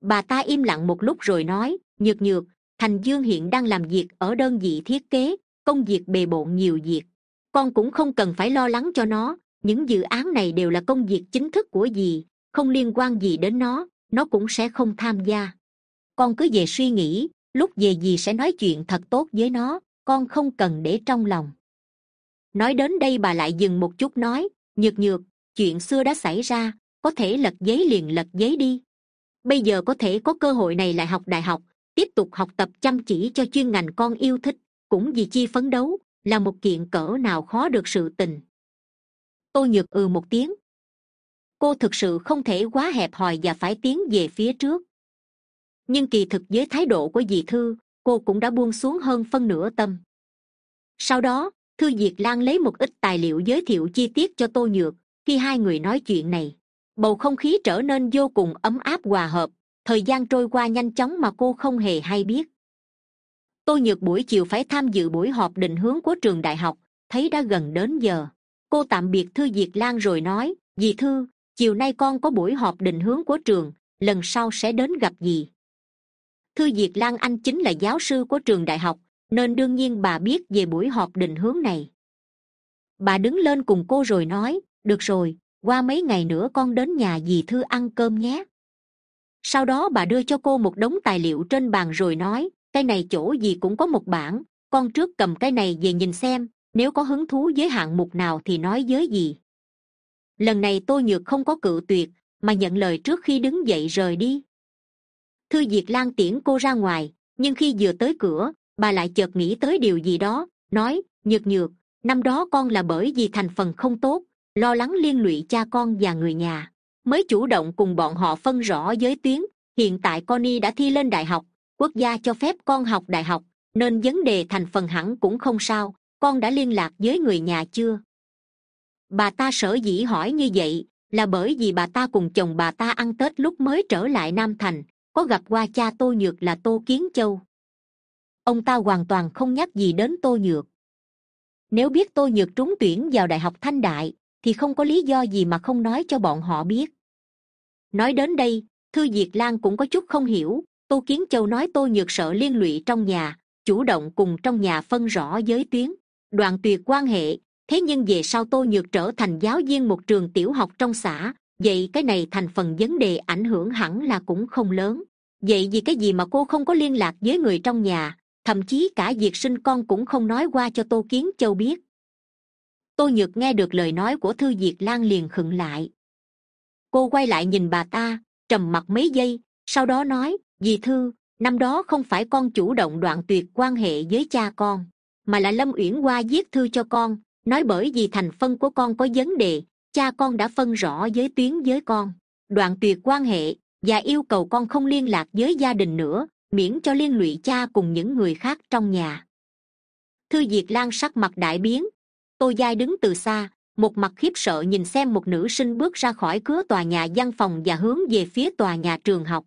bà ta im lặng một lúc rồi nói, nhược nhược, thành dương hiện đang làm việc ở đơn vị thiết kế, công việc bề bộn nhiều việc. Con cũng không cần phải lo lắng cho nó, những dự án này đều là công việc chính thức của dì, không liên quan gì đến nó nó cũng sẽ không tham gia. Con cứ về suy nghĩ, lúc về dì sẽ nói chuyện thật tốt với nó, con không cần để trong lòng. Nói đến đây bà lại dừng một chút nói, nhược nhược, chuyện xưa đã xảy ra, có thể lật giấy liền lật giấy đi bây giờ có thể có cơ hội này lại học đại học, tiếp tục học tập chăm chỉ cho chuyên ngành con yêu thích, cũng vì chi phấn đấu, là một kiện cỡ nào khó được sự tình. Tôi nhược ừ một tiếng. Cô thực sự không thể quá hẹp hòi và phải tiến về phía trước. Nhưng kỳ thực với thái độ của dì thư, cô cũng đã buông xuống hơn phân nửa tâm. Sau đó, thư diệt lan lấy một ít tài liệu giới thiệu chi tiết cho tô nhược, khi hai người nói chuyện này bầu không khí trở nên vô cùng ấm áp hòa hợp. Thời gian trôi qua nhanh chóng mà cô không hề hay biết. Tôi nhược buổi chiều phải tham dự buổi họp định hướng của trường đại học, thấy đã gần đến giờ. Cô tạm biệt thư diệt lan rồi nói, dì thư, chiều nay con có buổi họp định hướng của trường, lần sau sẽ đến gặp dì. Thư diệt lan anh chính là giáo sư của trường đại học, nên đương nhiên bà biết về buổi họp định hướng này. Bà đứng lên cùng cô rồi nói, được rồi qua mấy ngày nữa con đến nhà dì thư ăn cơm nhé. Sau đó bà đưa cho cô một đống tài liệu trên bàn rồi nói, cái này chỗ gì cũng có một bản con trước cầm cái này về nhìn xem, nếu có hứng thú với hạng mục nào thì nói với gì lần này tôi nhược không có cự tuyệt, mà nhận lời trước khi đứng dậy rời đi. Thư diệt lan tiễn cô ra ngoài, nhưng khi vừa tới cửa, bà lại chợt nghĩ tới điều gì đó, nói, nhược nhược, năm đó con là bởi vì thành phần không tốt lo lắng liên lụy cha con và người nhà, mới chủ động cùng bọn họ phân rõ giới tuyến. Hiện tại con y đã thi lên đại học, quốc gia cho phép con học đại học, nên vấn đề thành phần hẳn cũng không sao. Con đã liên lạc với người nhà chưa? Bà ta sở dĩ hỏi như vậy là bởi vì bà ta cùng chồng bà ta ăn tết lúc mới trở lại nam thành. Có gặp qua cha tô nhược là tô kiến châu. Ông ta hoàn toàn không nhắc gì đến tô nhược. Nếu biết tô nhược trúng tuyển vào đại học thanh đại thì không có lý do gì mà không nói cho bọn họ biết. Nói đến đây, thư diệt lan cũng có chút không hiểu, tô kiến châu nói tô nhược sợ liên lụy trong nhà, chủ động cùng trong nhà phân rõ giới tuyến, đoạn tuyệt quan hệ, thế nhưng về sau tô nhược trở thành giáo viên một trường tiểu học trong xã, vậy cái này thành phần vấn đề ảnh hưởng hẳn là cũng không lớn. Vậy vì cái gì mà cô không có liên lạc với người trong nhà, thậm chí cả việc sinh con cũng không nói qua cho tô kiến châu biết tô nhược nghe được lời nói của thư diệt lan liền khựng lại. Cô quay lại nhìn bà ta, trầm mặc mấy giây, sau đó nói, dì thư, năm đó không phải con chủ động đoạn tuyệt quan hệ với cha con, mà là lâm uyển qua viết thư cho con, nói bởi vì thành phân của con có vấn đề, cha con đã phân rõ giới tuyến với con. Đoạn tuyệt quan hệ và yêu cầu con không liên lạc với gia đình nữa, miễn cho liên lụy cha cùng những người khác trong nhà. Thư diệt lan sắc mặt đại biến tô giai đứng từ xa, một mặt khiếp sợ nhìn xem một nữ sinh bước ra khỏi cửa tòa nhà văn phòng và hướng về phía tòa nhà trường học.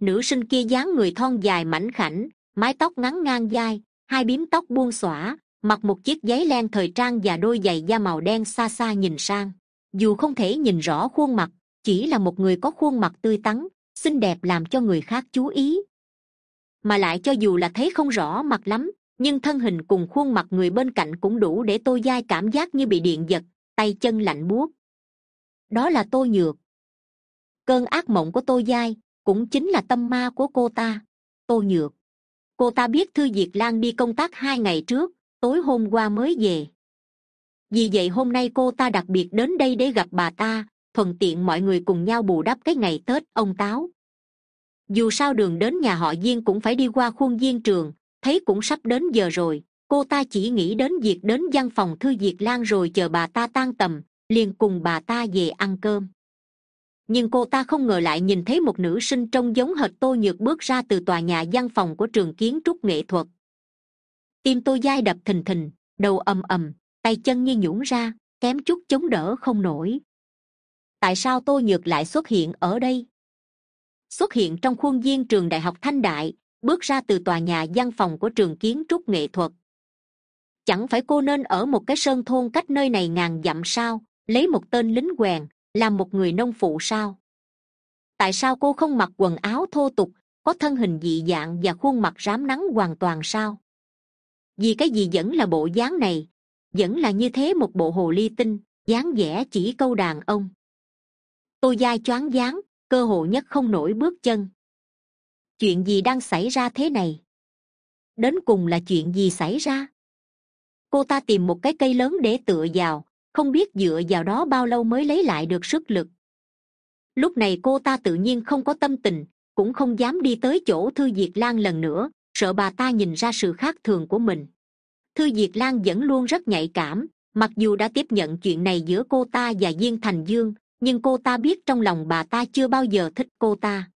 Nữ sinh kia dáng người thon dài mảnh khảnh, mái tóc ngắn ngang vai, hai bím tóc buông xõa, mặc một chiếc giấy len thời trang và đôi giày da màu đen xa xa nhìn sang. Dù không thể nhìn rõ khuôn mặt, chỉ là một người có khuôn mặt tươi tắn, xinh đẹp làm cho người khác chú ý. Mà lại cho dù là thấy không rõ mặt lắm nhưng thân hình cùng khuôn mặt người bên cạnh cũng đủ để tôi dai cảm giác như bị điện giật, tay chân lạnh buốt. Đó là tôi nhược. Cơn ác mộng của tôi dai cũng chính là tâm ma của cô ta tôi nhược. Cô ta biết thư diệt lan đi công tác hai ngày trước, tối hôm qua mới về. Vì vậy hôm nay cô ta đặc biệt đến đây để gặp bà ta, thuận tiện mọi người cùng nhau bù đắp cái ngày tết ông táo. Dù sao đường đến nhà họ diên cũng phải đi qua khuôn viên trường thấy cũng sắp đến giờ rồi, cô ta chỉ nghĩ đến việc đến văn phòng thư diệt lan rồi chờ bà ta tan tầm, liền cùng bà ta về ăn cơm. Nhưng cô ta không ngờ lại nhìn thấy một nữ sinh trông giống hệt tô nhược bước ra từ tòa nhà văn phòng của trường kiến trúc nghệ thuật. Tim tôi dai đập thình thình, đầu ầm ầm, tay chân như nhũn ra, kém chút chống đỡ không nổi. Tại sao tô nhược lại xuất hiện ở đây? Xuất hiện trong khuôn viên trường đại học thanh đại bước ra từ tòa nhà văn phòng của trường kiến trúc nghệ thuật. Chẳng phải cô nên ở một cái sơn thôn cách nơi này ngàn dặm sao? Lấy một tên lính quèn, làm một người nông phụ sao? Tại sao cô không mặc quần áo thô tục, có thân hình dị dạng và khuôn mặt rám nắng hoàn toàn sao? Vì cái gì vẫn là bộ dáng này? Vẫn là như thế một bộ hồ ly tinh, dáng vẻ chỉ câu đàn ông. Tôi dai choáng váng, cơ hồ nhất không nổi bước chân chuyện gì đang xảy ra thế này? Đến cùng là chuyện gì xảy ra? Cô ta tìm một cái cây lớn để tựa vào, không biết dựa vào đó bao lâu mới lấy lại được sức lực. Lúc này cô ta tự nhiên không có tâm tình, cũng không dám đi tới chỗ thư diệt lan lần nữa, sợ bà ta nhìn ra sự khác thường của mình. Thư diệt lan vẫn luôn rất nhạy cảm, mặc dù đã tiếp nhận chuyện này giữa cô ta và diên thành dương, nhưng cô ta biết trong lòng bà ta chưa bao giờ thích cô ta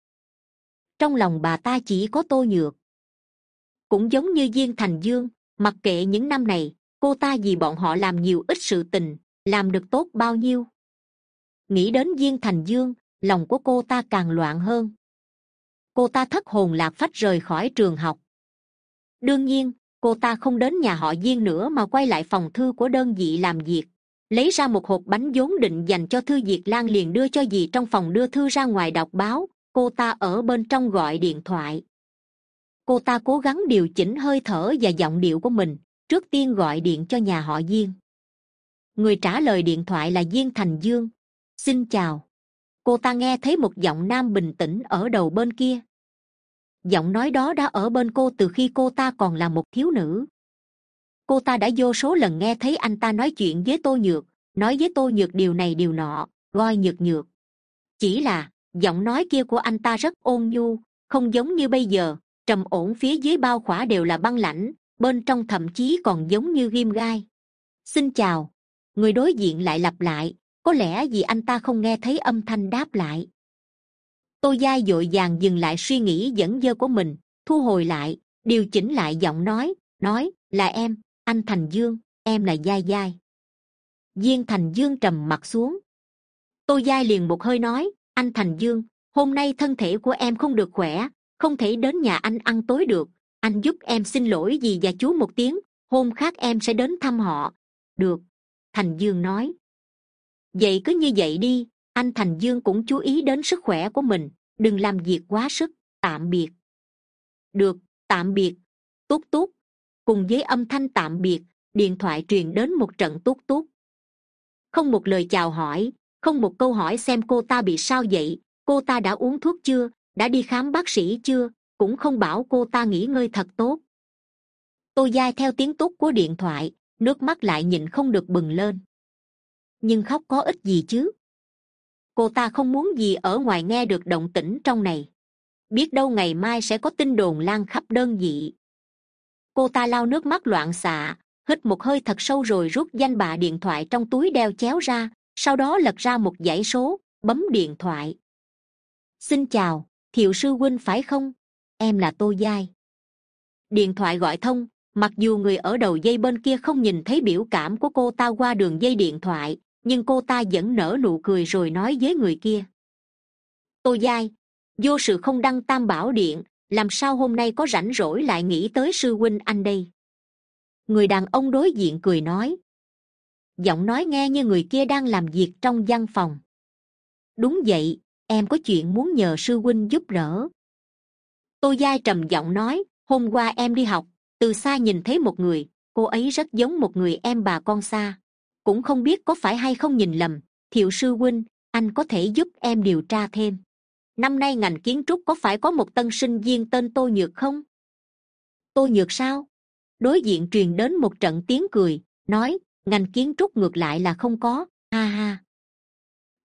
trong lòng bà ta chỉ có tô nhược. Cũng giống như diên thành dương, mặc kệ những năm này, cô ta vì bọn họ làm nhiều ít sự tình, làm được tốt bao nhiêu. Nghĩ đến diên thành dương, lòng của cô ta càng loạn hơn. Cô ta thất hồn lạc phách rời khỏi trường học. Đương nhiên, cô ta không đến nhà họ diên nữa mà quay lại phòng thư của đơn vị làm việc, lấy ra một hộp bánh vốn định dành cho thư diệt lan liền đưa cho dì trong phòng đưa thư ra ngoài đọc báo cô ta ở bên trong gọi điện thoại. Cô ta cố gắng điều chỉnh hơi thở và giọng điệu của mình, trước tiên gọi điện cho nhà họ diên. Người trả lời điện thoại là diên thành dương. Xin chào. Cô ta nghe thấy một giọng nam bình tĩnh ở đầu bên kia. Giọng nói đó đã ở bên cô từ khi cô ta còn là một thiếu nữ. Cô ta đã vô số lần nghe thấy anh ta nói chuyện với tô nhược, nói với tô nhược điều này điều nọ, goi nhược nhược. Chỉ là giọng nói kia của anh ta rất ôn nhu, không giống như bây giờ. Trầm ổn phía dưới bao khỏa đều là băng lãnh, bên trong thậm chí còn giống như ghim gai. Xin chào. Người đối diện lại lặp lại, có lẽ vì anh ta không nghe thấy âm thanh đáp lại. Tô giai d ộ i vàng dừng lại suy nghĩ dẫn dơ của mình, thu hồi lại, điều chỉnh lại giọng nói nói là em, anh thành dương, em là giai giai viên thành dương trầm mặt xuống. Tô giai liền một hơi nói anh thành dương, hôm nay thân thể của em không được khỏe, không thể đến nhà anh ăn tối được. Anh giúp em xin lỗi dì và chú một tiếng, hôm khác em sẽ đến thăm họ. Được, thành dương nói. Vậy cứ như vậy đi, anh thành dương cũng chú ý đến sức khỏe của mình, đừng làm việc quá sức, tạm biệt. Được, tạm biệt. Tút tút cùng với âm thanh tạm biệt, điện thoại truyền đến một trận tút tút không một lời chào hỏi không một câu hỏi xem cô ta bị sao vậy cô ta đã uống thuốc chưa, đã đi khám bác sĩ chưa, cũng không bảo cô ta nghỉ ngơi thật tốt. Tôi dai theo tiếng tút của điện thoại, nước mắt lại nhìn không được bừng lên. Nhưng khóc có ích gì chứ? Cô ta không muốn gì ở ngoài nghe được động tĩnh trong này. Biết đâu ngày mai sẽ có tin đồn lan khắp đơn vị. Cô ta lau nước mắt loạn xạ, hít một hơi thật sâu rồi rút danh bạ điện thoại trong túi đeo chéo ra sau đó lật ra một dãy số, bấm điện thoại. Xin chào, thiệu sư huynh phải không? Em là tô giai. Điện thoại gọi thông, mặc dù người ở đầu dây bên kia không nhìn thấy biểu cảm của cô ta qua đường dây điện thoại, nhưng cô ta vẫn nở nụ cười rồi nói với người kia. Tô giai, vô sự không đăng tam bảo điện, làm sao hôm nay có rảnh rỗi lại nghĩ tới sư huynh anh đây? Người đàn ông đối diện cười nói giọng nói nghe như người kia đang làm việc trong văn phòng. Đúng vậy, em có chuyện muốn nhờ sư huynh giúp đỡ. Tô giai trầm giọng nói, hôm qua em đi học, từ xa nhìn thấy một người, cô ấy rất giống một người em bà con xa. Cũng không biết có phải hay không nhìn lầm, thiệu sư huynh, anh có thể giúp em điều tra thêm. Năm nay ngành kiến trúc có phải có một tân sinh viên tên tô nhược không? Tô nhược sao? Đối diện truyền đến một trận tiếng cười, nói ngành kiến trúc ngược lại là không có. Ha ha.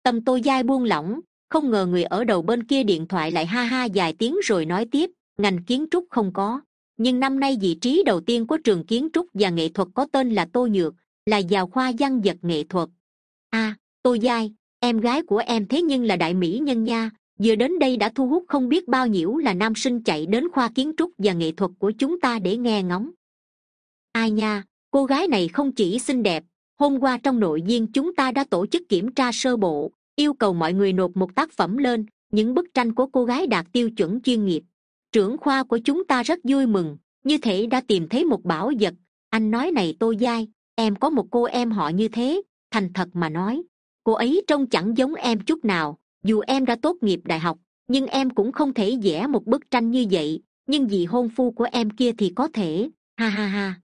Tâm tôi dai buông lỏng không ngờ người ở đầu bên kia điện thoại lại ha ha dài tiếng rồi nói tiếp ngành kiến trúc không có. Nhưng năm nay vị trí đầu tiên của trường kiến trúc và nghệ thuật có tên là tô nhược là vào khoa văn vật nghệ thuật. A à, tô giai em gái của em thế nhưng là đại mỹ nhân nha vừa đến đây đã thu hút không biết bao nhiêu là nam sinh chạy đến khoa kiến trúc và nghệ thuật của chúng ta để nghe ngóng. Ai nha cô gái này không chỉ xinh đẹp, hôm qua trong nội viên chúng ta đã tổ chức kiểm tra sơ bộ, yêu cầu mọi người nộp một tác phẩm lên, những bức tranh của cô gái đạt tiêu chuẩn chuyên nghiệp. Trưởng khoa của chúng ta rất vui mừng, như thể đã tìm thấy một bảo vật. Anh nói này tôi dai, em có một cô em họ như thế, thành thật mà nói. Cô ấy trông chẳng giống em chút nào, dù em đã tốt nghiệp đại học, nhưng em cũng không thể vẽ một bức tranh như vậy, nhưng vì hôn phu của em kia thì có thể. Ha ha ha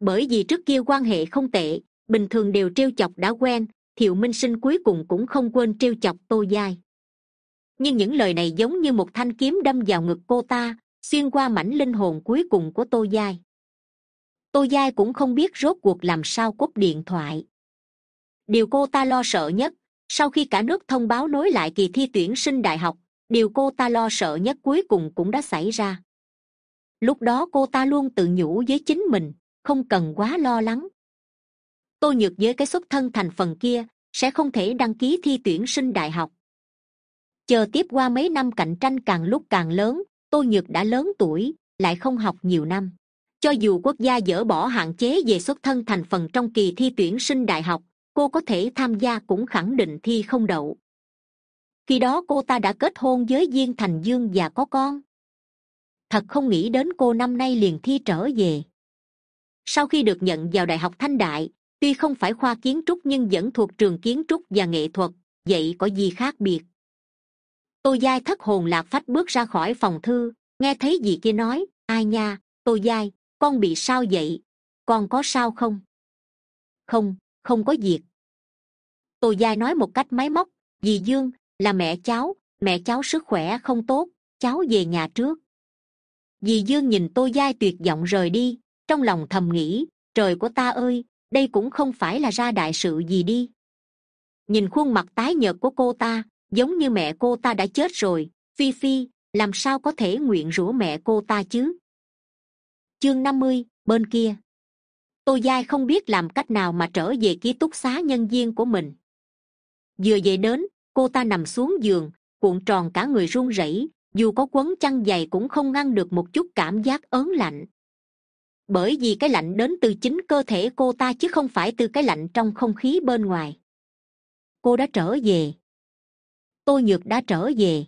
bởi vì trước kia quan hệ không tệ, bình thường đều trêu chọc đã quen, thiệu minh sinh cuối cùng cũng không quên trêu chọc tô giai. Nhưng những lời này giống như một thanh kiếm đâm vào ngực cô ta, xuyên qua mảnh linh hồn cuối cùng của tô giai. Tô giai cũng không biết rốt cuộc làm sao cúp điện thoại. Điều cô ta lo sợ nhất, sau khi cả nước thông báo nối lại kỳ thi tuyển sinh đại học, điều cô ta lo sợ nhất cuối cùng cũng đã xảy ra. Lúc đó cô ta luôn tự nhủ với chính mình không cần quá lo lắng. Tôi nhược với cái xuất thân thành phần kia sẽ không thể đăng ký thi tuyển sinh đại học. Chờ tiếp qua mấy năm cạnh tranh càng lúc càng lớn tôi nhược đã lớn tuổi, lại không học nhiều năm. Cho dù quốc gia dỡ bỏ hạn chế về xuất thân thành phần trong kỳ thi tuyển sinh đại học, cô có thể tham gia cũng khẳng định thi không đậu. Khi đó cô ta đã kết hôn với viên thành dương và có con. Thật không nghĩ đến cô năm nay liền thi trở về sau khi được nhận vào đại học thanh đại, tuy không phải khoa kiến trúc nhưng vẫn thuộc trường kiến trúc và nghệ thuật, vậy có gì khác biệt? Tô giai thất hồn lạc phách bước ra khỏi phòng thư, nghe thấy gì kia nói, ai nha, tô giai, con bị sao vậy? Con có sao không? Không không có việc. Tô giai nói một cách máy móc, dì dương, là mẹ cháu mẹ cháu sức khỏe không tốt, cháu về nhà trước. Dì dương nhìn tô giai tuyệt vọng rời đi trong lòng thầm nghĩ, trời của ta ơi, đây cũng không phải là ra đại sự gì đi. Nhìn khuôn mặt tái nhợt của cô ta, giống như mẹ cô ta đã chết rồi, phi phi, làm sao có thể nguyện rủa mẹ cô ta chứ? Chương năm mươi, bên kia. Tô giai không biết làm cách nào mà trở về ký túc xá nhân viên của mình. Vừa về đến, cô ta nằm xuống giường, cuộn tròn cả người run rẩy, dù có quấn chăn dày cũng không ngăn được một chút cảm giác ớn lạnh bởi vì cái lạnh đến từ chính cơ thể cô ta chứ không phải từ cái lạnh trong không khí bên ngoài. Cô đã trở về. Tôi nhược đã trở về.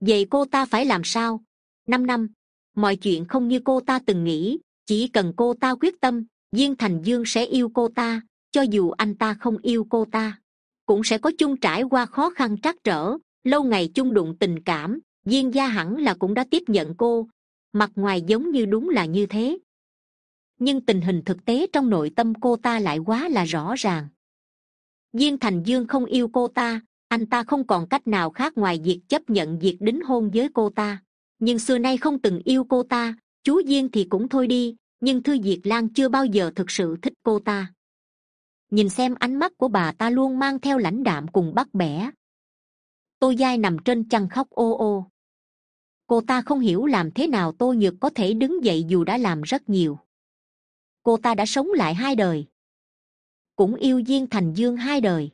Vậy cô ta phải làm sao? Năm năm, mọi chuyện không như cô ta từng nghĩ, chỉ cần cô ta quyết tâm viên thành dương sẽ yêu cô ta, cho dù anh ta không yêu cô ta, cũng sẽ có chung trải qua khó khăn trắc trở, lâu ngày chung đụng tình cảm, diên gia hẳn là cũng đã tiếp nhận cô. Mặt ngoài giống như đúng là như thế nhưng tình hình thực tế trong nội tâm cô ta lại quá là rõ ràng. Diên thành dương không yêu cô ta, anh ta không còn cách nào khác ngoài việc chấp nhận việc đính hôn với cô ta. Nhưng xưa nay không từng yêu cô ta, chú diên thì cũng thôi đi, nhưng thư diệt lan chưa bao giờ thực sự thích cô ta. Nhìn xem ánh mắt của bà ta luôn mang theo lãnh đạm cùng bắt bẻ. Tô giai nằm trên chăn khóc ô ô. Cô ta không hiểu làm thế nào tô nhược có thể đứng dậy dù đã làm rất nhiều cô ta đã sống lại hai đời. Cũng yêu diên thành dương hai đời.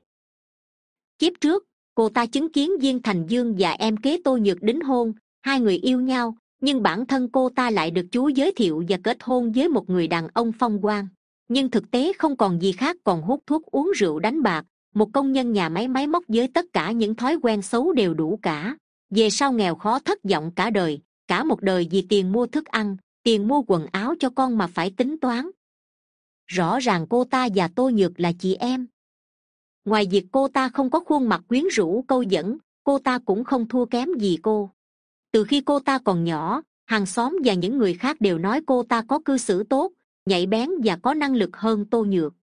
Kiếp trước, cô ta chứng kiến diên thành dương và em kế tô nhược đính hôn, hai người yêu nhau, nhưng bản thân cô ta lại được chú giới thiệu và kết hôn với một người đàn ông phong quang. Nhưng thực tế không còn gì khác, còn hút thuốc uống rượu đánh bạc, một công nhân nhà máy máy móc với tất cả những thói quen xấu đều đủ cả. Về sau nghèo khó thất vọng cả đời, cả một đời vì tiền mua thức ăn, tiền mua quần áo cho con mà phải tính toán rõ ràng cô ta và tô nhược là chị em. Ngoài việc cô ta không có khuôn mặt quyến rũ, câu dẫn, cô ta cũng không thua kém gì cô. Từ khi cô ta còn nhỏ, hàng xóm và những người khác đều nói cô ta có cư xử tốt, nhạy bén và có năng lực hơn tô nhược.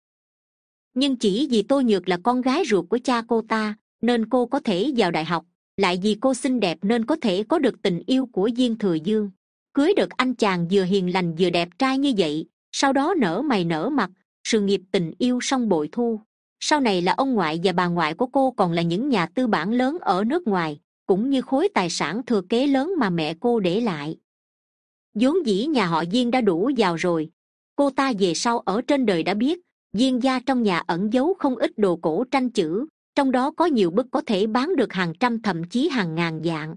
Nhưng chỉ vì tô nhược là con gái ruột của cha cô ta, nên cô có thể vào đại học, lại vì cô xinh đẹp nên có thể có được tình yêu của diên thừa dương. Cưới được anh chàng vừa hiền lành vừa đẹp trai như vậy sau đó nở mày nở mặt, sự nghiệp tình yêu xong bội thu. Sau này là ông ngoại và bà ngoại của cô còn là những nhà tư bản lớn ở nước ngoài, cũng như khối tài sản thừa kế lớn mà mẹ cô để lại. Vốn dĩ nhà họ diên đã đủ giàu rồi. Cô ta về sau ở trên đời đã biết, diên gia trong nhà ẩn giấu không ít đồ cổ tranh chữ, trong đó có nhiều bức có thể bán được hàng trăm thậm chí hàng ngàn dạng.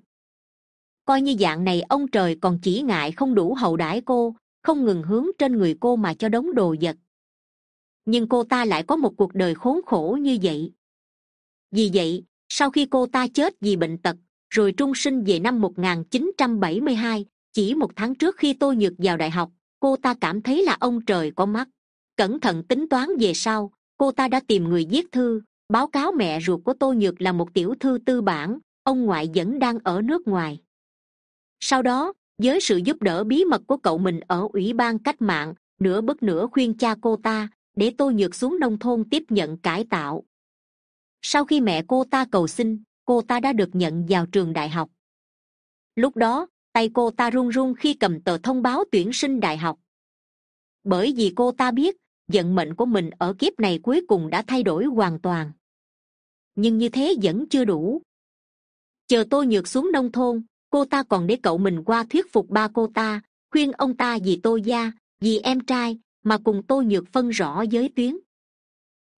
Coi như dạng này ông trời còn chỉ ngại không đủ hậu đãi cô không ngừng hướng trên người cô mà cho đống đồ vật. Nhưng cô ta lại có một cuộc đời khốn khổ như vậy. Vì vậy sau khi cô ta chết vì bệnh tật rồi trung sinh về năm 1972, chỉ một tháng trước khi tôi nhược vào đại học cô ta cảm thấy là ông trời có mắt. Cẩn thận tính toán về sau cô ta đã tìm người viết thư báo cáo mẹ ruột của tôi nhược là một tiểu thư tư bản ông ngoại vẫn đang ở nước ngoài. Sau đó với sự giúp đỡ bí mật của cậu mình ở ủy ban cách mạng, nửa bất nửa khuyên cha cô ta, để tôi nhược xuống nông thôn tiếp nhận cải tạo. Sau khi mẹ cô ta cầu xin, cô ta đã được nhận vào trường đại học. Lúc đó, tay cô ta run run khi cầm tờ thông báo tuyển sinh đại học. Bởi vì cô ta biết, vận mệnh của mình ở kiếp này cuối cùng đã thay đổi hoàn toàn. Nhưng như thế vẫn chưa đủ. Chờ tôi nhược xuống nông thôn cô ta còn để cậu mình qua thuyết phục ba cô ta, khuyên ông ta vì tôi gia vì em trai, mà cùng tôi nhược phân rõ giới tuyến.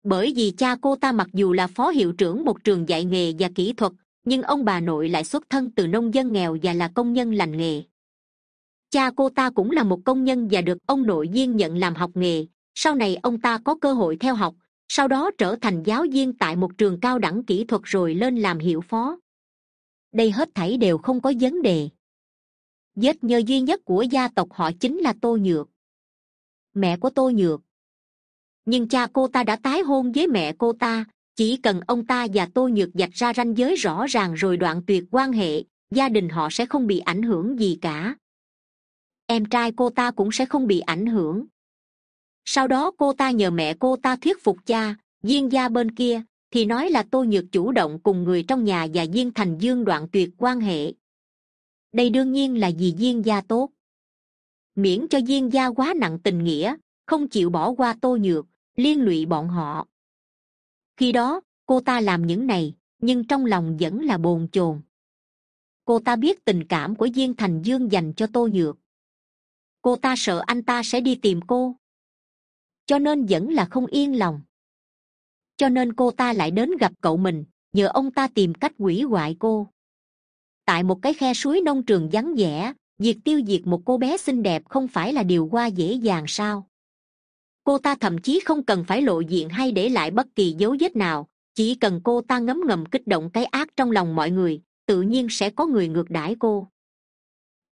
Bởi vì cha cô ta mặc dù là phó hiệu trưởng một trường dạy nghề và kỹ thuật, nhưng ông bà nội lại xuất thân từ nông dân nghèo và là công nhân lành nghề. Cha cô ta cũng là một công nhân và được ông nội viên nhận làm học nghề. Sau này ông ta có cơ hội theo học, sau đó trở thành giáo viên tại một trường cao đẳng kỹ thuật rồi lên làm hiệu phó đây hết thảy đều không có vấn đề. Vết nhơ duy nhất của gia tộc họ chính là tô nhược. Mẹ của tô nhược. Nhưng cha cô ta đã tái hôn với mẹ cô ta, chỉ cần ông ta và tô nhược dạch ra ranh giới rõ ràng rồi đoạn tuyệt quan hệ, gia đình họ sẽ không bị ảnh hưởng gì cả. Em trai cô ta cũng sẽ không bị ảnh hưởng. Sau đó cô ta nhờ mẹ cô ta thuyết phục cha, viên gia bên kia thì nói là tô nhược chủ động cùng người trong nhà và diên thành dương đoạn tuyệt quan hệ. Đây đương nhiên là vì diên gia tốt. Miễn cho diên gia quá nặng tình nghĩa, không chịu bỏ qua tô nhược, liên lụy bọn họ. Khi đó, cô ta làm những này, nhưng trong lòng vẫn là bồn chồn. Cô ta biết tình cảm của diên thành dương dành cho tô nhược. Cô ta sợ anh ta sẽ đi tìm cô. Cho nên vẫn là không yên lòng cho nên cô ta lại đến gặp cậu mình, nhờ ông ta tìm cách quỷ hoại cô. Tại một cái khe suối nông trường vắng vẻ việc tiêu diệt một cô bé xinh đẹp không phải là điều qua dễ dàng sao? Cô ta thậm chí không cần phải lộ diện hay để lại bất kỳ dấu vết nào, chỉ cần cô ta ngấm ngầm kích động cái ác trong lòng mọi người, tự nhiên sẽ có người ngược đãi cô.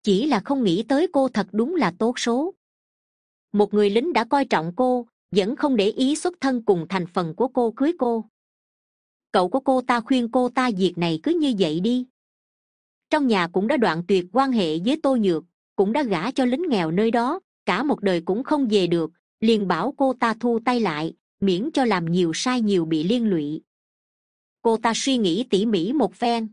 Chỉ là không nghĩ tới cô thật đúng là tốt số. Một người lính đã coi trọng cô vẫn không để ý xuất thân cùng thành phần của cô cưới cô. Cậu của cô ta khuyên cô ta việc này cứ như vậy đi. Trong nhà cũng đã đoạn tuyệt quan hệ với tô nhược, cũng đã gả cho lính nghèo nơi đó, cả một đời cũng không về được, liền bảo cô ta thu tay lại, miễn cho làm nhiều sai nhiều bị liên lụy. Cô ta suy nghĩ tỉ mỉ một phen.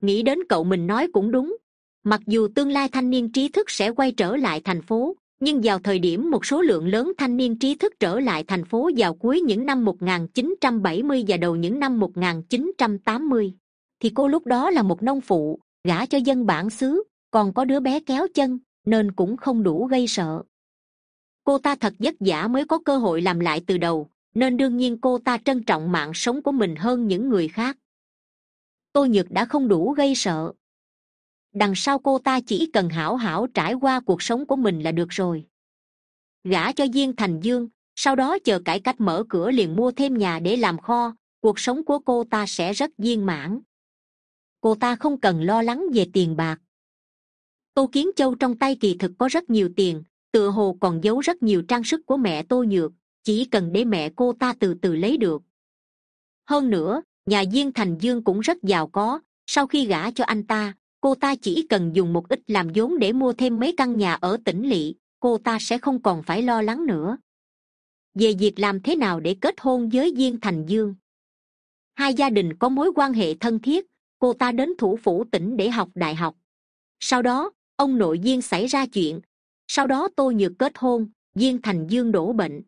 Nghĩ đến cậu mình nói cũng đúng, mặc dù tương lai thanh niên trí thức sẽ quay trở lại thành phố nhưng vào thời điểm một số lượng lớn thanh niên trí thức trở lại thành phố vào cuối những năm 1970 và đầu những năm 1980, thì cô lúc đó là một nông phụ gả cho dân bản xứ còn có đứa bé kéo chân nên cũng không đủ gây sợ. Cô ta thật vất vả mới có cơ hội làm lại từ đầu nên đương nhiên cô ta trân trọng mạng sống của mình hơn những người khác. Tôi nhược đã không đủ gây sợ đằng sau cô ta chỉ cần hảo hảo trải qua cuộc sống của mình là được rồi. Gả cho diên thành dương, sau đó chờ cải cách mở cửa liền mua thêm nhà để làm kho, cuộc sống của cô ta sẽ rất viên mãn. Cô ta không cần lo lắng về tiền bạc. Tô kiến châu trong tay kỳ thực có rất nhiều tiền, tựa hồ còn giấu rất nhiều trang sức của mẹ tô nhược, chỉ cần để mẹ cô ta từ từ lấy được. Hơn nữa, nhà diên thành dương cũng rất giàu có, sau khi gả cho anh ta cô ta chỉ cần dùng một ít làm vốn để mua thêm mấy căn nhà ở tỉnh lỵ cô ta sẽ không còn phải lo lắng nữa. Về việc làm thế nào để kết hôn với Viên thành dương? Hai gia đình có mối quan hệ thân thiết cô ta đến thủ phủ tỉnh để học đại học. Sau đó ông nội Viên xảy ra chuyện. Sau đó tôi nhược kết hôn Viên thành dương đổ bệnh.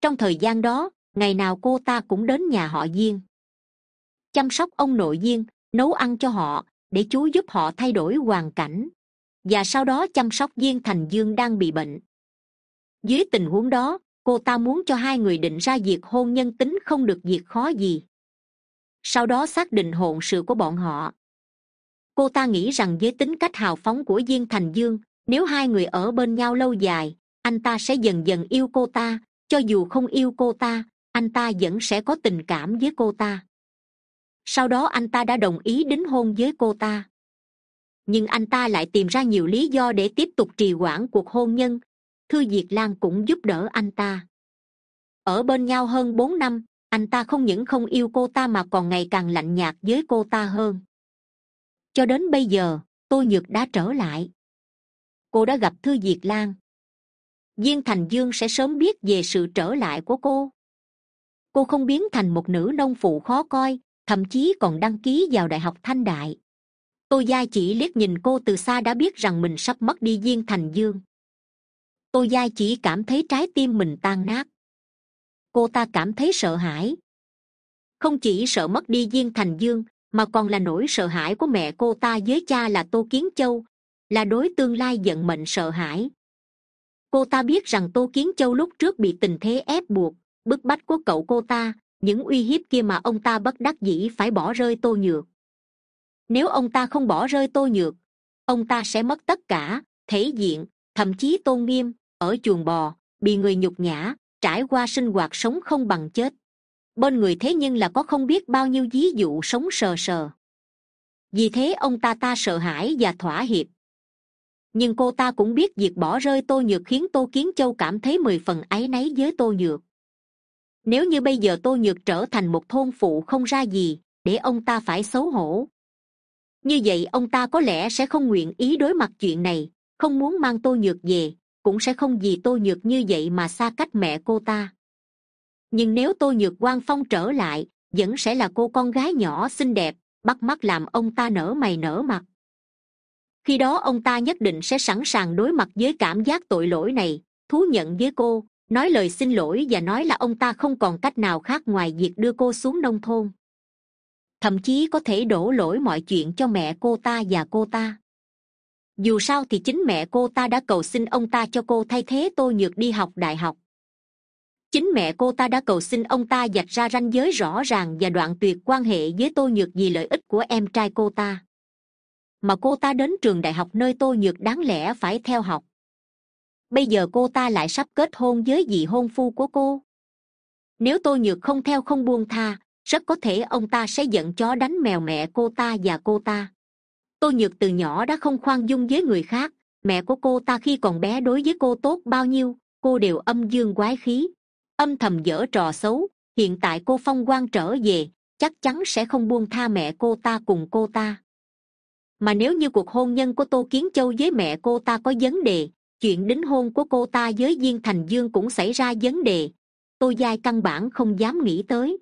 Trong thời gian đó ngày nào cô ta cũng đến nhà họ Viên chăm sóc ông nội Viên, nấu ăn cho họ để chú giúp họ thay đổi hoàn cảnh. Và sau đó chăm sóc Viên thành dương đang bị bệnh. Dưới tình huống đó, cô ta muốn cho hai người định ra việc hôn nhân tính không được việc khó gì. Sau đó xác định hôn sự của bọn họ. Cô ta nghĩ rằng với tính cách hào phóng của diên thành dương, nếu hai người ở bên nhau lâu dài, anh ta sẽ dần dần yêu cô ta. Cho dù không yêu cô ta, anh ta vẫn sẽ có tình cảm với cô ta sau đó anh ta đã đồng ý đính hôn với cô ta. Nhưng anh ta lại tìm ra nhiều lý do để tiếp tục trì hoãn cuộc hôn nhân. Thư diệt lan cũng giúp đỡ anh ta. Ở bên nhau hơn bốn năm, anh ta không những không yêu cô ta mà còn ngày càng lạnh nhạt với cô ta hơn. Cho đến bây giờ tôi nhược đã trở lại. Cô đã gặp thư diệt lan. Viên thành dương sẽ sớm biết về sự trở lại của cô. Cô không biến thành một nữ nông phụ khó coi thậm chí còn đăng ký vào đại học thanh đại. Tô gia chỉ liếc nhìn cô từ xa đã biết rằng mình sắp mất đi viên thành dương. Tô gia chỉ cảm thấy trái tim mình tan nát. Cô ta cảm thấy sợ hãi. Không chỉ sợ mất đi viên thành dương, mà còn là nỗi sợ hãi của mẹ cô ta với cha là tô kiến châu, là đối tương lai vận mệnh sợ hãi. Cô ta biết rằng tô kiến châu lúc trước bị tình thế ép buộc, bức bách của cậu cô ta những uy hiếp kia mà ông ta bất đắc dĩ phải bỏ rơi tô nhược. Nếu ông ta không bỏ rơi tô nhược, ông ta sẽ mất tất cả, thể diện, thậm chí tôn nghiêm, ở chuồng bò, bị người nhục nhã, trải qua sinh hoạt sống không bằng chết. Bên người thế nhưng là có không biết bao nhiêu ví dụ sống sờ sờ. Vì thế ông ta ta sợ hãi và thỏa hiệp. Nhưng cô ta cũng biết việc bỏ rơi tô nhược khiến tô kiến châu cảm thấy mười phần áy náy với tô nhược nếu như bây giờ tô nhược trở thành một thôn phụ không ra gì, để ông ta phải xấu hổ. Như vậy ông ta có lẽ sẽ không nguyện ý đối mặt chuyện này, không muốn mang tô nhược về, cũng sẽ không vì tô nhược như vậy mà xa cách mẹ cô ta. Nhưng nếu tô nhược quan phong trở lại, vẫn sẽ là cô con gái nhỏ xinh đẹp, bắt mắt làm ông ta nở mày nở mặt. Khi đó ông ta nhất định sẽ sẵn sàng đối mặt với cảm giác tội lỗi này, thú nhận với cô nói lời xin lỗi và nói là ông ta không còn cách nào khác ngoài việc đưa cô xuống nông thôn. Thậm chí có thể đổ lỗi mọi chuyện cho mẹ cô ta và cô ta. Dù sao thì chính mẹ cô ta đã cầu xin ông ta cho cô thay thế tô nhược đi học đại học. Chính mẹ cô ta đã cầu xin ông ta dạch ra ranh giới rõ ràng và đoạn tuyệt quan hệ với tô nhược vì lợi ích của em trai cô ta. Mà cô ta đến trường đại học nơi tô nhược đáng lẽ phải theo học bây giờ cô ta lại sắp kết hôn với vị hôn phu của cô. Nếu tô nhược không theo không buông tha, rất có thể ông ta sẽ giận chó đánh mèo mẹ cô ta và cô ta. Tô nhược từ nhỏ đã không khoan dung với người khác, mẹ của cô ta khi còn bé đối với cô tốt bao nhiêu, cô đều âm dương quái khí, âm thầm dở trò xấu. Hiện tại cô phong quan trở về, chắc chắn sẽ không buông tha mẹ cô ta cùng cô ta. Mà nếu như cuộc hôn nhân của tô kiến châu với mẹ cô ta có vấn đề chuyện đính hôn của cô ta với Viên thành dương cũng xảy ra vấn đề. Tô giai căn bản không dám nghĩ tới.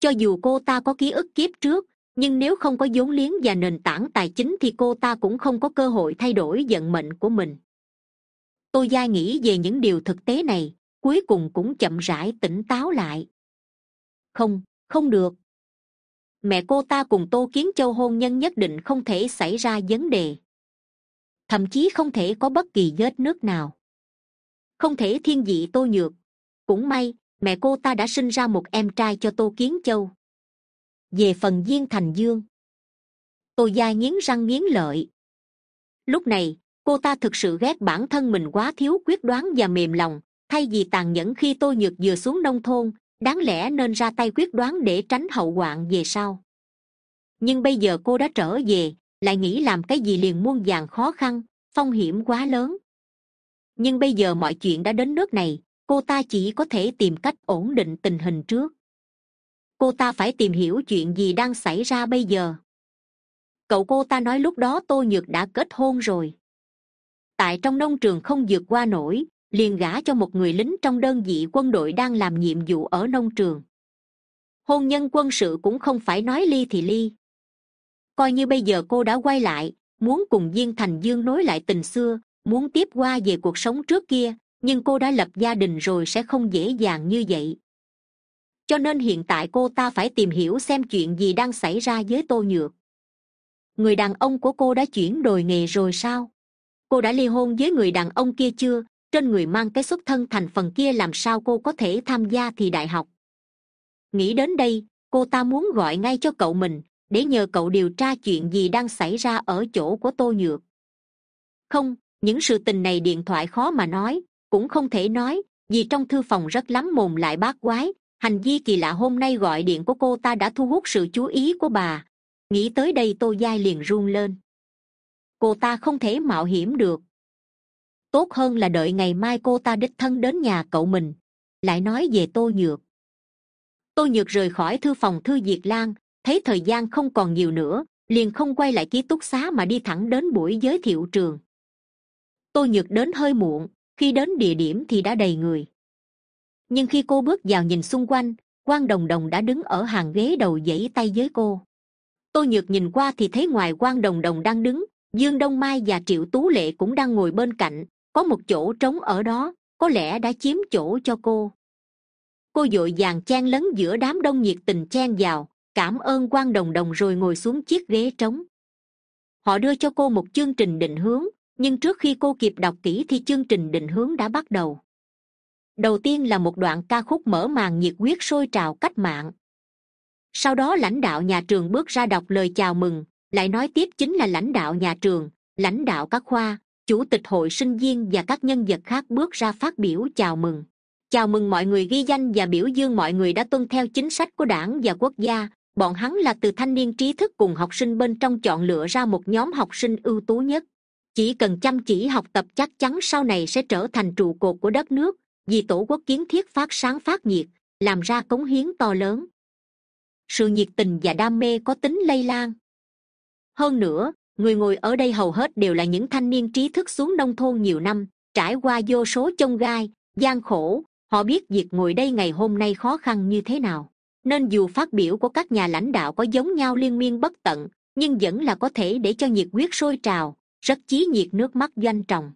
Cho dù cô ta có ký ức kiếp trước, nhưng nếu không có vốn liếng và nền tảng tài chính thì cô ta cũng không có cơ hội thay đổi vận mệnh của mình. Tô giai nghĩ về những điều thực tế này, cuối cùng cũng chậm rãi tỉnh táo lại. Không không được. Mẹ cô ta cùng tô kiến châu hôn nhân nhất định không thể xảy ra vấn đề thậm chí không thể có bất kỳ vết nước nào. Không thể thiên vị tô nhược. Cũng may, mẹ cô ta đã sinh ra một em trai cho tô kiến châu. Về phần viên thành dương. Tô gia nghiến răng nghiến lợi. Lúc này, cô ta thực sự ghét bản thân mình quá thiếu quyết đoán và mềm lòng, thay vì tàn nhẫn khi tô nhược vừa xuống nông thôn, đáng lẽ nên ra tay quyết đoán để tránh hậu hoạn về sau. Nhưng bây giờ cô đã trở về lại nghĩ làm cái gì liền muôn vàn khó khăn, phong hiểm quá lớn. Nhưng bây giờ mọi chuyện đã đến nước này, cô ta chỉ có thể tìm cách ổn định tình hình trước. Cô ta phải tìm hiểu chuyện gì đang xảy ra bây giờ. Cậu cô ta nói lúc đó tô nhược đã kết hôn rồi. Tại trong nông trường không vượt qua nổi, liền gả cho một người lính trong đơn vị quân đội đang làm nhiệm vụ ở nông trường. Hôn nhân quân sự cũng không phải nói ly thì ly coi như bây giờ cô đã quay lại, muốn cùng viên thành dương nối lại tình xưa, muốn tiếp qua về cuộc sống trước kia, nhưng cô đã lập gia đình rồi sẽ không dễ dàng như vậy. Cho nên hiện tại cô ta phải tìm hiểu xem chuyện gì đang xảy ra với tô nhược. Người đàn ông của cô đã chuyển đổi nghề rồi sao? Cô đã ly hôn với người đàn ông kia chưa? Trên người mang cái xuất thân thành phần kia làm sao cô có thể tham gia thì đại học? Nghĩ đến đây, cô ta muốn gọi ngay cho cậu mình để nhờ cậu điều tra chuyện gì đang xảy ra ở chỗ của tô nhược. Không, những sự tình này điện thoại khó mà nói, cũng không thể nói, vì trong thư phòng rất lắm mồm lại bát quái, hành vi kỳ lạ hôm nay gọi điện của cô ta đã thu hút sự chú ý của bà. Nghĩ tới đây tô giai liền run lên. Cô ta không thể mạo hiểm được. Tốt hơn là đợi ngày mai cô ta đích thân đến nhà cậu mình. Lại nói về tô nhược. Tô nhược rời khỏi thư phòng thư diệt lan thấy thời gian không còn nhiều nữa, liền không quay lại ký túc xá mà đi thẳng đến buổi giới thiệu trường. Tô nhược đến hơi muộn, khi đến địa điểm thì đã đầy người. Nhưng khi cô bước vào nhìn xung quanh quan đồng đồng đã đứng ở hàng ghế đầu dãy tay với cô. Tô nhược nhìn qua thì thấy ngoài quan đồng đồng đang đứng, dương đông mai và triệu tú lệ cũng đang ngồi bên cạnh, có một chỗ trống ở đó, có lẽ đã chiếm chỗ cho cô. Cô d ộ i vàng chen lấn giữa đám đông nhiệt tình chen vào cảm ơn quan đồng đồng rồi ngồi xuống chiếc ghế trống. Họ đưa cho cô một chương trình định hướng, nhưng trước khi cô kịp đọc kỹ thì chương trình định hướng đã bắt đầu. Đầu tiên là một đoạn ca khúc mở màn nhiệt huyết sôi trào cách mạng. Sau đó lãnh đạo nhà trường bước ra đọc lời chào mừng, lại nói tiếp chính là lãnh đạo nhà trường, lãnh đạo các khoa, chủ tịch hội sinh viên và các nhân vật khác bước ra phát biểu chào mừng. Chào mừng mọi người ghi danh và biểu dương mọi người đã tuân theo chính sách của đảng và quốc gia bọn hắn là từ thanh niên trí thức cùng học sinh bên trong chọn lựa ra một nhóm học sinh ưu tú nhất. Chỉ cần chăm chỉ học tập chắc chắn sau này sẽ trở thành trụ cột của đất nước, vì tổ quốc kiến thiết phát sáng phát nhiệt, làm ra cống hiến to lớn. Sự nhiệt tình và đam mê có tính lây lan. Hơn nữa, người ngồi ở đây hầu hết đều là những thanh niên trí thức xuống nông thôn nhiều năm, trải qua vô số chông gai, gian khổ. Họ biết việc ngồi đây ngày hôm nay khó khăn như thế nào nên dù phát biểu của các nhà lãnh đạo có giống nhau liên miên bất tận, nhưng vẫn là có thể để cho nhiệt huyết sôi trào, rất chí nhiệt nước mắt doanh tròng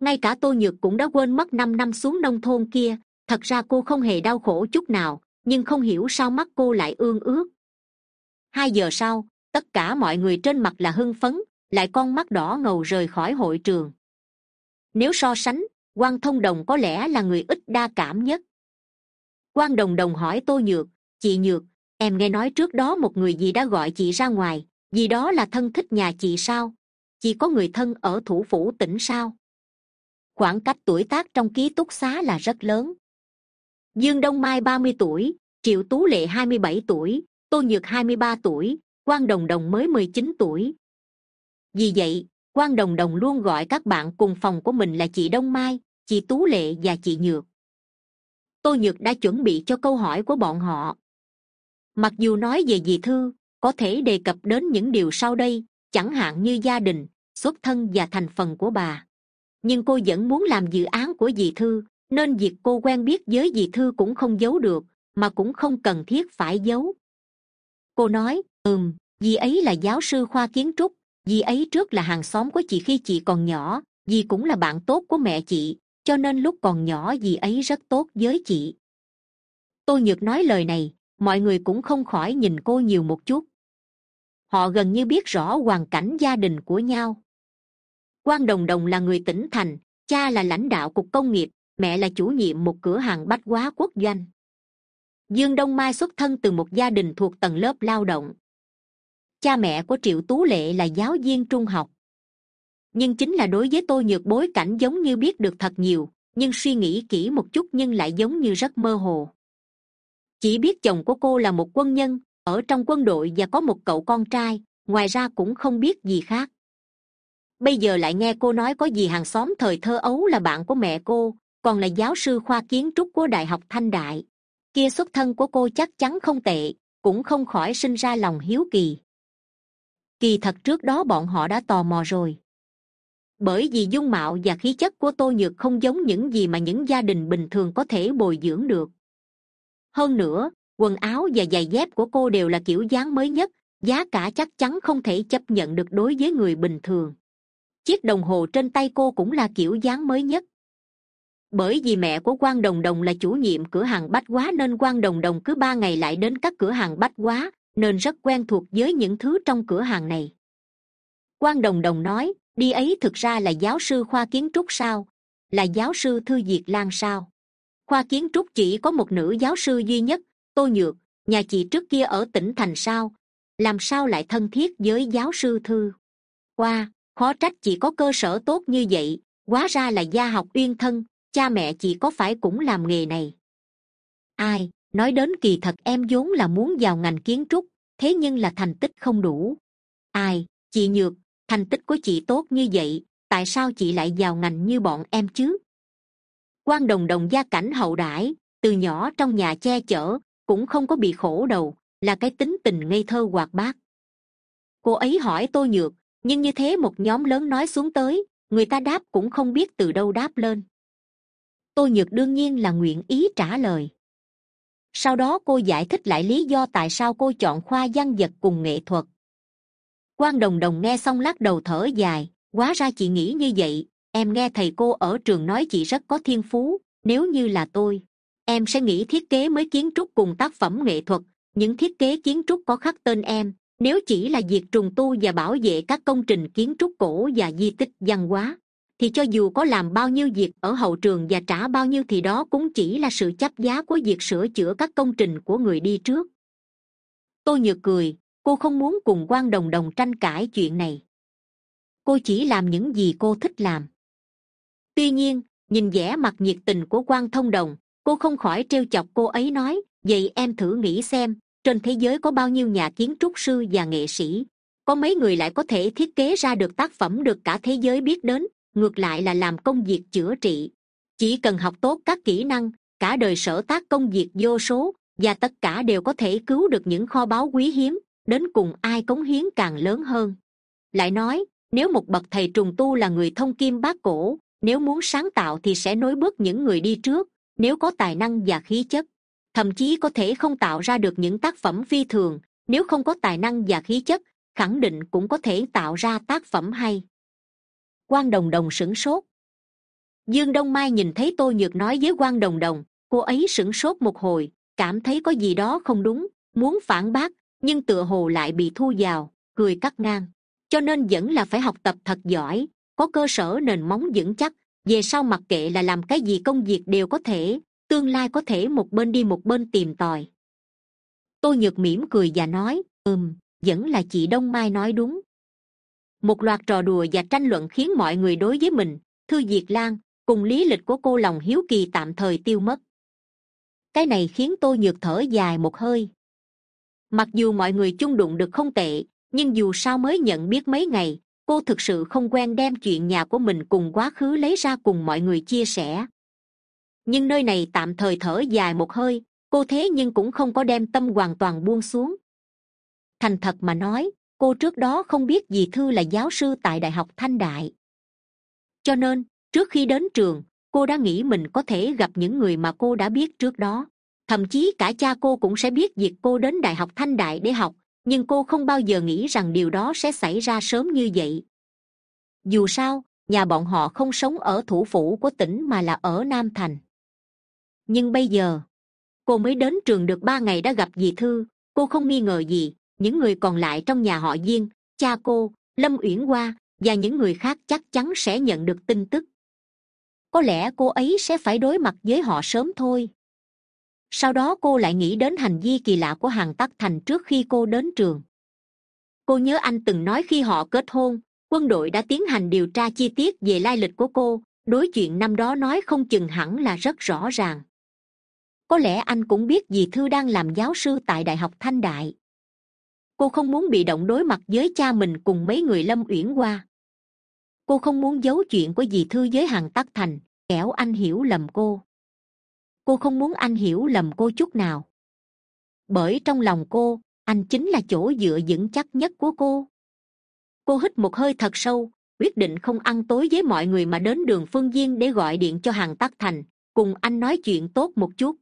ngay cả tô nhược cũng đã quên mất năm năm xuống nông thôn kia, thật ra cô không hề đau khổ chút nào, nhưng không hiểu sao mắt cô lại ương ướt hai giờ sau, tất cả mọi người trên mặt là hưng phấn, lại con mắt đỏ ngầu rời khỏi hội trường. Nếu so sánh quan thông đồng có lẽ là người ít đa cảm nhất quan đồng đồng hỏi tô nhược, chị nhược, em nghe nói trước đó một người gì đã gọi chị ra ngoài, vì đó là thân thích nhà chị sao? Chị có người thân ở thủ phủ tỉnh sao? Khoảng cách tuổi tác trong ký túc xá là rất lớn. Dương đông mai ba mươi tuổi, triệu tú lệ hai mươi bảy tuổi, tô nhược hai mươi ba tuổi quan đồng đồng mới mười chín tuổi. Vì vậy quan đồng đồng luôn gọi các bạn cùng phòng của mình là chị đông mai, chị tú lệ và chị nhược tô nhược đã chuẩn bị cho câu hỏi của bọn họ. Mặc dù nói về dì thư, có thể đề cập đến những điều sau đây, chẳng hạn như gia đình, xuất thân và thành phần của bà. Nhưng cô vẫn muốn làm dự án của dì thư, nên việc cô quen biết với dì thư cũng không giấu được, mà cũng không cần thiết phải giấu. Cô nói, ừm dì ấy là giáo sư khoa kiến trúc dì ấy trước là hàng xóm của chị khi chị còn nhỏ dì cũng là bạn tốt của mẹ chị cho nên lúc còn nhỏ dì ấy rất tốt với chị. Tôi nhược nói lời này, mọi người cũng không khỏi nhìn cô nhiều một chút. Họ gần như biết rõ hoàn cảnh gia đình của nhau. Quan đồng đồng là người tỉnh thành, cha là lãnh đạo cục công nghiệp, mẹ là chủ nhiệm một cửa hàng bách hóa quốc doanh. Dương đông mai xuất thân từ một gia đình thuộc tầng lớp lao động. Cha mẹ của triệu tú lệ là giáo viên trung học nhưng chính là đối với tôi nhược bối cảnh giống như biết được thật nhiều, nhưng suy nghĩ kỹ một chút nhưng lại giống như rất mơ hồ. Chỉ biết chồng của cô là một quân nhân, ở trong quân đội và có một cậu con trai, ngoài ra cũng không biết gì khác. Bây giờ lại nghe cô nói có gì hàng xóm thời thơ ấu là bạn của mẹ cô, còn là giáo sư khoa kiến trúc của đại học thanh đại. Kia xuất thân của cô chắc chắn không tệ, cũng không khỏi sinh ra lòng hiếu kỳ. Kỳ thật trước đó bọn họ đã tò mò rồi bởi vì dung mạo và khí chất của tô nhược không giống những gì mà những gia đình bình thường có thể bồi dưỡng được. Hơn nữa, quần áo và giày dép của cô đều là kiểu dáng mới nhất, giá cả chắc chắn không thể chấp nhận được đối với người bình thường. Chiếc đồng hồ trên tay cô cũng là kiểu dáng mới nhất. Bởi vì mẹ của quan đồng đồng là chủ nhiệm cửa hàng bách hóa nên quan đồng đồng cứ ba ngày lại đến các cửa hàng bách hóa, nên rất quen thuộc với những thứ trong cửa hàng này. Quan đồng đồng nói đi ấy thực ra là giáo sư khoa kiến trúc sao? Là giáo sư thư diệt lan sao? Khoa kiến trúc chỉ có một nữ giáo sư duy nhất, tô nhược, nhà chị trước kia ở tỉnh thành sao? Làm sao lại thân thiết với giáo sư thư? Qua khó trách chị có cơ sở tốt như vậy, quá ra là gia học uyên thân, cha mẹ chị có phải cũng làm nghề này? Ai, nói đến kỳ thật em vốn là muốn vào ngành kiến trúc, thế nhưng là thành tích không đủ. Ai, chị nhược thành tích của chị tốt như vậy, tại sao chị lại vào ngành như bọn em chứ? Quan đồng đồng gia cảnh hậu đãi, từ nhỏ trong nhà che chở, cũng không có bị khổ đầu, là cái tính tình ngây thơ hoạt bát. Cô ấy hỏi tôi nhược, nhưng như thế một nhóm lớn nói xuống tới, người ta đáp cũng không biết từ đâu đáp lên. Tôi nhược đương nhiên là nguyện ý trả lời. Sau đó cô giải thích lại lý do tại sao cô chọn khoa văn vật cùng nghệ thuật quan đồng đồng nghe xong lắc đầu thở dài, Quá ra chị nghĩ như vậy. Em nghe thầy cô ở trường nói chị rất có thiên phú. Nếu như là tôi, em sẽ nghĩ thiết kế mới kiến trúc cùng tác phẩm nghệ thuật. Những thiết kế kiến trúc có khắc tên em. Nếu chỉ là việc trùng tu và bảo vệ các công trình kiến trúc cổ và di tích văn hóa, thì cho dù có làm bao nhiêu việc ở hậu trường và trả bao nhiêu thì đó cũng chỉ là sự chấp giá của việc sửa chữa các công trình của người đi trước. Tôi nhược cười cô không muốn cùng quan đồng đồng tranh cãi chuyện này. Cô chỉ làm những gì cô thích làm. Tuy nhiên, nhìn vẻ mặt nhiệt tình của quan thông đồng, cô không khỏi trêu chọc cô ấy nói, vậy em thử nghĩ xem, trên thế giới có bao nhiêu nhà kiến trúc sư và nghệ sĩ? Có mấy người lại có thể thiết kế ra được tác phẩm được cả thế giới biết đến, ngược lại là làm công việc chữa trị. Chỉ cần học tốt các kỹ năng, cả đời sở tác công việc vô số, và tất cả đều có thể cứu được những kho báu quý hiếm đến cùng ai cống hiến càng lớn hơn. Lại nói, nếu một bậc thầy trùng tu là người thông kim bát cổ, nếu muốn sáng tạo thì sẽ nối bước những người đi trước, nếu có tài năng và khí chất. Thậm chí có thể không tạo ra được những tác phẩm phi thường, nếu không có tài năng và khí chất, khẳng định cũng có thể tạo ra tác phẩm hay. Quan đồng đồng sửng sốt. Dương đông mai nhìn thấy tô nhược nói với quan đồng đồng, cô ấy sửng sốt một hồi, cảm thấy có gì đó không đúng, muốn phản bác nhưng tựa hồ lại bị thu vào, cười cắt ngang. Cho nên vẫn là phải học tập thật giỏi, có cơ sở nền móng vững chắc. Về sau mặc kệ là làm cái gì công việc đều có thể, tương lai có thể một bên đi một bên tìm tòi. Tôi nhược mỉm cười và nói, ừm, vẫn là chị đông mai nói đúng. Một loạt trò đùa và tranh luận khiến mọi người đối với mình, thư diệt lan cùng lý lịch của cô lòng hiếu kỳ tạm thời tiêu mất. Cái này khiến tôi nhược thở dài một hơi mặc dù mọi người chung đụng được không tệ, nhưng dù sao mới nhận biết mấy ngày, cô thực sự không quen đem chuyện nhà của mình cùng quá khứ lấy ra cùng mọi người chia sẻ. Nhưng nơi này tạm thời thở dài một hơi, cô thế nhưng cũng không có đem tâm hoàn toàn buông xuống. Thành thật mà nói, cô trước đó không biết dì thư là giáo sư tại đại học thanh đại. Cho nên, trước khi đến trường, cô đã nghĩ mình có thể gặp những người mà cô đã biết trước đó thậm chí cả cha cô cũng sẽ biết việc cô đến đại học thanh đại để học, nhưng cô không bao giờ nghĩ rằng điều đó sẽ xảy ra sớm như vậy. Dù sao, nhà bọn họ không sống ở thủ phủ của tỉnh mà là ở nam thành. Nhưng bây giờ, cô mới đến trường được ba ngày đã gặp dì thư, cô không nghi ngờ gì, những người còn lại trong nhà họ diên, cha cô, lâm uyển hoa và những người khác chắc chắn sẽ nhận được tin tức. Có lẽ cô ấy sẽ phải đối mặt với họ sớm thôi sau đó cô lại nghĩ đến hành vi kỳ lạ của hàng tắc thành trước khi cô đến trường. Cô nhớ anh từng nói khi họ kết hôn, quân đội đã tiến hành điều tra chi tiết về lai lịch của cô, đối chuyện năm đó nói không chừng hẳn là rất rõ ràng. Có lẽ anh cũng biết dì thư đang làm giáo sư tại đại học thanh đại. Cô không muốn bị động đối mặt với cha mình cùng mấy người lâm uyển qua cô không muốn giấu chuyện của dì thư với hàng tắc thành, kẻo anh hiểu lầm cô cô không muốn anh hiểu lầm cô chút nào. Bởi trong lòng cô, anh chính là chỗ dựa vững chắc nhất của cô. Cô hít một hơi thật sâu, quyết định không ăn tối với mọi người mà đến đường phương viên để gọi điện cho hàng tắc thành, cùng anh nói chuyện tốt một chút.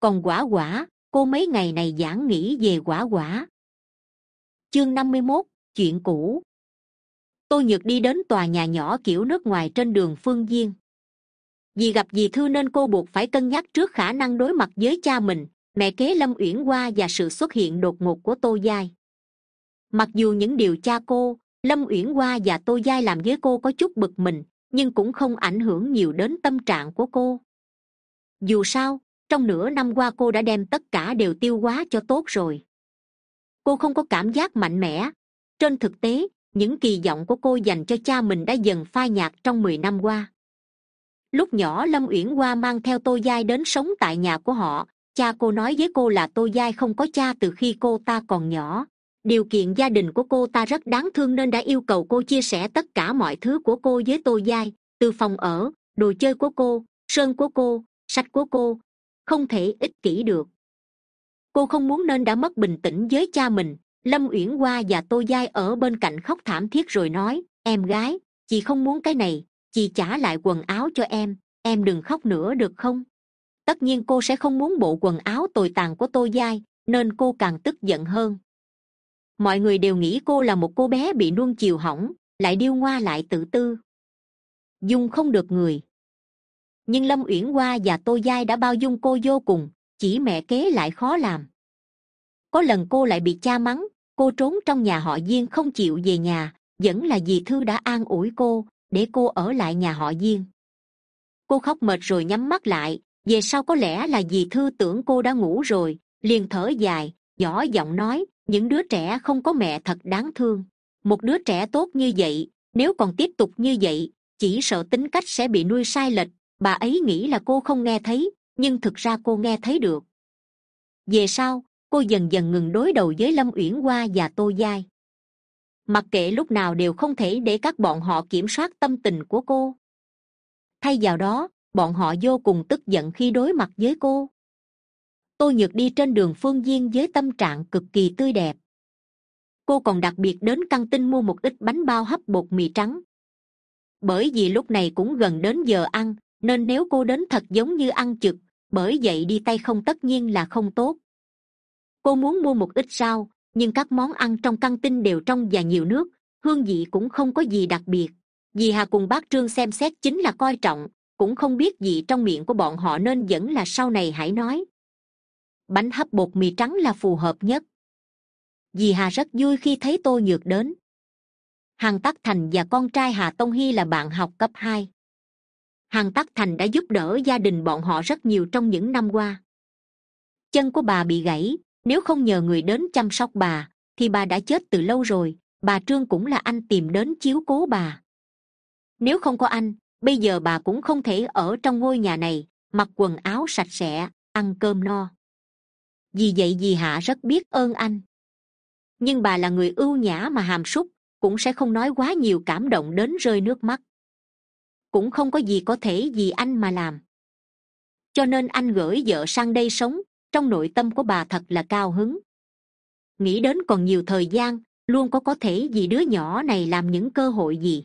Còn quả quả, cô mấy ngày này giảng nghĩ về quả quả. Chương năm mươi mốt, chuyện cũ. Tôi nhược đi đến tòa nhà nhỏ kiểu nước ngoài trên đường phương viên vì gặp dì thư nên cô buộc phải cân nhắc trước khả năng đối mặt với cha mình, mẹ kế lâm uyển hoa và sự xuất hiện đột ngột của tô giai. Mặc dù những điều cha cô, lâm uyển hoa và tô giai làm với cô có chút bực mình, nhưng cũng không ảnh hưởng nhiều đến tâm trạng của cô. Dù sao, trong nửa năm qua cô đã đem tất cả đều tiêu hóa cho tốt rồi. Cô không có cảm giác mạnh mẽ. Trên thực tế, những kỳ vọng của cô dành cho cha mình đã dần phai nhạt trong mười năm qua lúc nhỏ lâm uyển hoa mang theo tô giai đến sống tại nhà của họ. Cha cô nói với cô là tô giai không có cha từ khi cô ta còn nhỏ. Điều kiện gia đình của cô ta rất đáng thương nên đã yêu cầu cô chia sẻ tất cả mọi thứ của cô với tô giai. Từ phòng ở, đồ chơi của cô, sơn của cô, sách của cô, không thể ích kỷ được. Cô không muốn nên đã mất bình tĩnh với cha mình. Lâm uyển hoa và tô giai ở bên cạnh khóc thảm thiết rồi nói, em gái, chị không muốn cái này chị trả lại quần áo cho em. Em đừng khóc nữa được không? Tất nhiên cô sẽ không muốn bộ quần áo tồi tàn của tô giai nên cô càng tức giận hơn. Mọi người đều nghĩ cô là một cô bé bị nuông chiều hỏng, lại điêu ngoa lại tự tư. Dung không được người. Nhưng lâm uyển hoa và tô giai đã bao dung cô vô cùng, chỉ mẹ kế lại khó làm. Có lần cô lại bị cha mắng, cô trốn trong nhà họ diên không chịu về nhà, vẫn là dì thư đã an ủi cô để cô ở lại nhà họ diên. Cô khóc mệt rồi nhắm mắt lại, về sau có lẽ là vì thư tưởng cô đã ngủ rồi, liền thở dài, nhỏ giọng nói, những đứa trẻ không có mẹ thật đáng thương. Một đứa trẻ tốt như vậy, nếu còn tiếp tục như vậy, chỉ sợ tính cách sẽ bị nuôi sai lệch. Bà ấy nghĩ là cô không nghe thấy, nhưng thực ra cô nghe thấy được. Về sau, cô dần dần ngừng đối đầu với lâm uyển hoa và tô giai mặc kệ lúc nào đều không thể để các bọn họ kiểm soát tâm tình của cô. Thay vào đó, bọn họ vô cùng tức giận khi đối mặt với cô. Tôi nhược đi trên đường phương viên với tâm trạng cực kỳ tươi đẹp. Cô còn đặc biệt đến căng tin mua một ít bánh bao hấp bột mì trắng. Bởi vì lúc này cũng gần đến giờ ăn, nên nếu cô đến thật giống như ăn chực, bởi vậy đi tay không tất nhiên là không tốt. Cô muốn mua một ít rau nhưng các món ăn trong căng tin đều trong và nhiều nước, hương vị cũng không có gì đặc biệt. Dì hà cùng bác trương xem xét chính là coi trọng, cũng không biết gì trong miệng của bọn họ nên vẫn là sau này hãy nói. Bánh hấp bột mì trắng là phù hợp nhất. Dì hà rất vui khi thấy tôi nhược đến. Hằng tắc thành và con trai hà tông hy là bạn học cấp hai. Hằng tắc thành đã giúp đỡ gia đình bọn họ rất nhiều trong những năm qua. Chân của bà bị gãy nếu không nhờ người đến chăm sóc bà, thì bà đã chết từ lâu rồi, bà trương cũng là anh tìm đến chiếu cố bà. Nếu không có anh, bây giờ bà cũng không thể ở trong ngôi nhà này, mặc quần áo sạch sẽ, ăn cơm no. Vì vậy dì hạ rất biết ơn anh. Nhưng bà là người ưu nhã mà hàm súc, cũng sẽ không nói quá nhiều cảm động đến rơi nước mắt. Cũng không có gì có thể vì anh mà làm. Cho nên anh gửi vợ sang đây sống trong nội tâm của bà thật là cao hứng. Nghĩ đến còn nhiều thời gian, luôn có có thể vì đứa nhỏ này làm những cơ hội gì.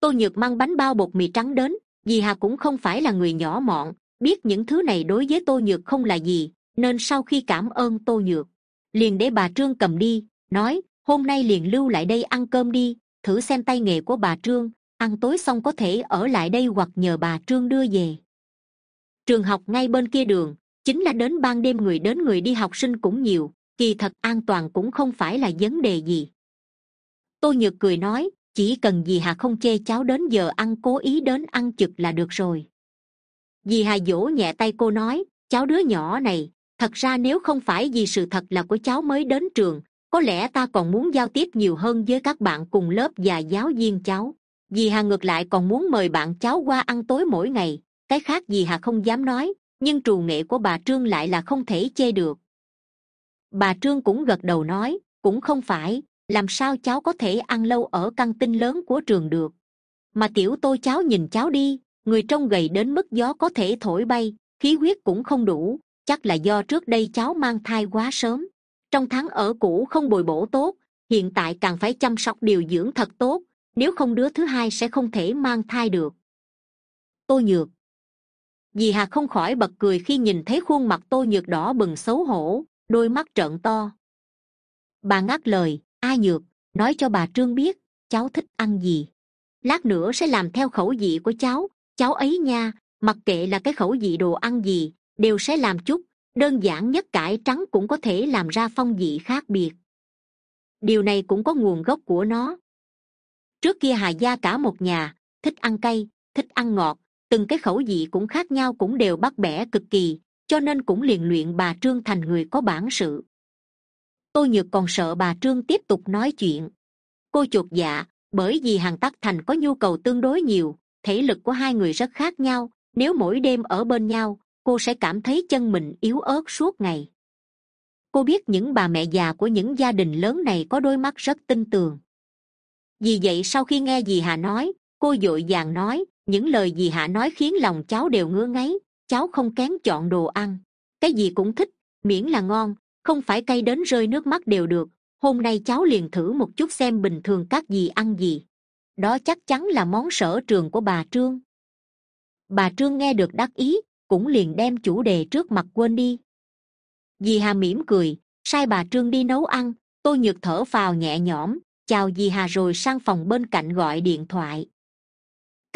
Tô nhược mang bánh bao bột mì trắng đến dì hà cũng không phải là người nhỏ mọn, biết những thứ này đối với tô nhược không là gì, nên sau khi cảm ơn tô nhược, liền để bà trương cầm đi, nói, hôm nay liền lưu lại đây ăn cơm đi, thử xem tay nghề của bà trương, ăn tối xong có thể ở lại đây hoặc nhờ bà trương đưa về. Trường học ngay bên kia đường chính là đến ban đêm người đến người đi học sinh cũng nhiều, kỳ thật an toàn cũng không phải là vấn đề gì. Tôi nhược cười nói, chỉ cần dì hà không chê cháu đến giờ ăn cố ý đến ăn chực là được rồi. Dì hà dỗ nhẹ tay cô nói, cháu đứa nhỏ này, thật ra nếu không phải vì sự thật là của cháu mới đến trường, có lẽ ta còn muốn giao tiếp nhiều hơn với các bạn cùng lớp và giáo viên cháu. Dì hà ngược lại còn muốn mời bạn cháu qua ăn tối mỗi ngày, cái khác dì hà không dám nói nhưng trù nghệ của bà trương lại là không thể chê được. Bà trương cũng gật đầu nói, cũng không phải, làm sao cháu có thể ăn lâu ở căng tin lớn của trường được? Mà tiểu tô cháu nhìn cháu đi, người trông gầy đến mức gió có thể thổi bay, khí huyết cũng không đủ, chắc là do trước đây cháu mang thai quá sớm. Trong tháng ở cũ không bồi bổ tốt, hiện tại càng phải chăm sóc điều dưỡng thật tốt, nếu không đứa thứ hai sẽ không thể mang thai được. Tô nhược dì hà không khỏi bật cười khi nhìn thấy khuôn mặt tôi nhược đỏ bừng xấu hổ, đôi mắt trợn to. Bà ngắt lời, a nhược, nói cho bà trương biết, cháu thích ăn gì lát nữa sẽ làm theo khẩu vị của cháu cháu ấy nha, mặc kệ là cái khẩu vị đồ ăn gì đều sẽ làm chút, đơn giản nhất cải trắng cũng có thể làm ra phong vị khác biệt. Điều này cũng có nguồn gốc của nó. Trước kia hà gia cả một nhà, thích ăn cay, thích ăn ngọt từng cái khẩu vị cũng khác nhau cũng đều bắt bẻ cực kỳ, cho nên cũng liền luyện bà trương thành người có bản sự. Tôi nhược còn sợ bà trương tiếp tục nói chuyện. Cô chuột dạ bởi vì hàng tắc thành có nhu cầu tương đối nhiều, thể lực của hai người rất khác nhau, nếu mỗi đêm ở bên nhau, cô sẽ cảm thấy chân mình yếu ớt suốt ngày. Cô biết những bà mẹ già của những gia đình lớn này có đôi mắt rất tinh tường vì vậy sau khi nghe dì hà nói, cô d ộ i vàng nói những lời dì hà nói khiến lòng cháu đều ngứa ngáy, cháu không kén chọn đồ ăn. Cái gì cũng thích, miễn là ngon, không phải cay đến rơi nước mắt đều được. Hôm nay cháu liền thử một chút xem bình thường các dì ăn gì. Đó chắc chắn là món sở trường của bà trương. Bà trương nghe được đắc ý, cũng liền đem chủ đề trước mặt quên đi. Dì hà mỉm cười, sai bà trương đi nấu ăn tôi nhược thở phào nhẹ nhõm, chào dì hà rồi sang phòng bên cạnh gọi điện thoại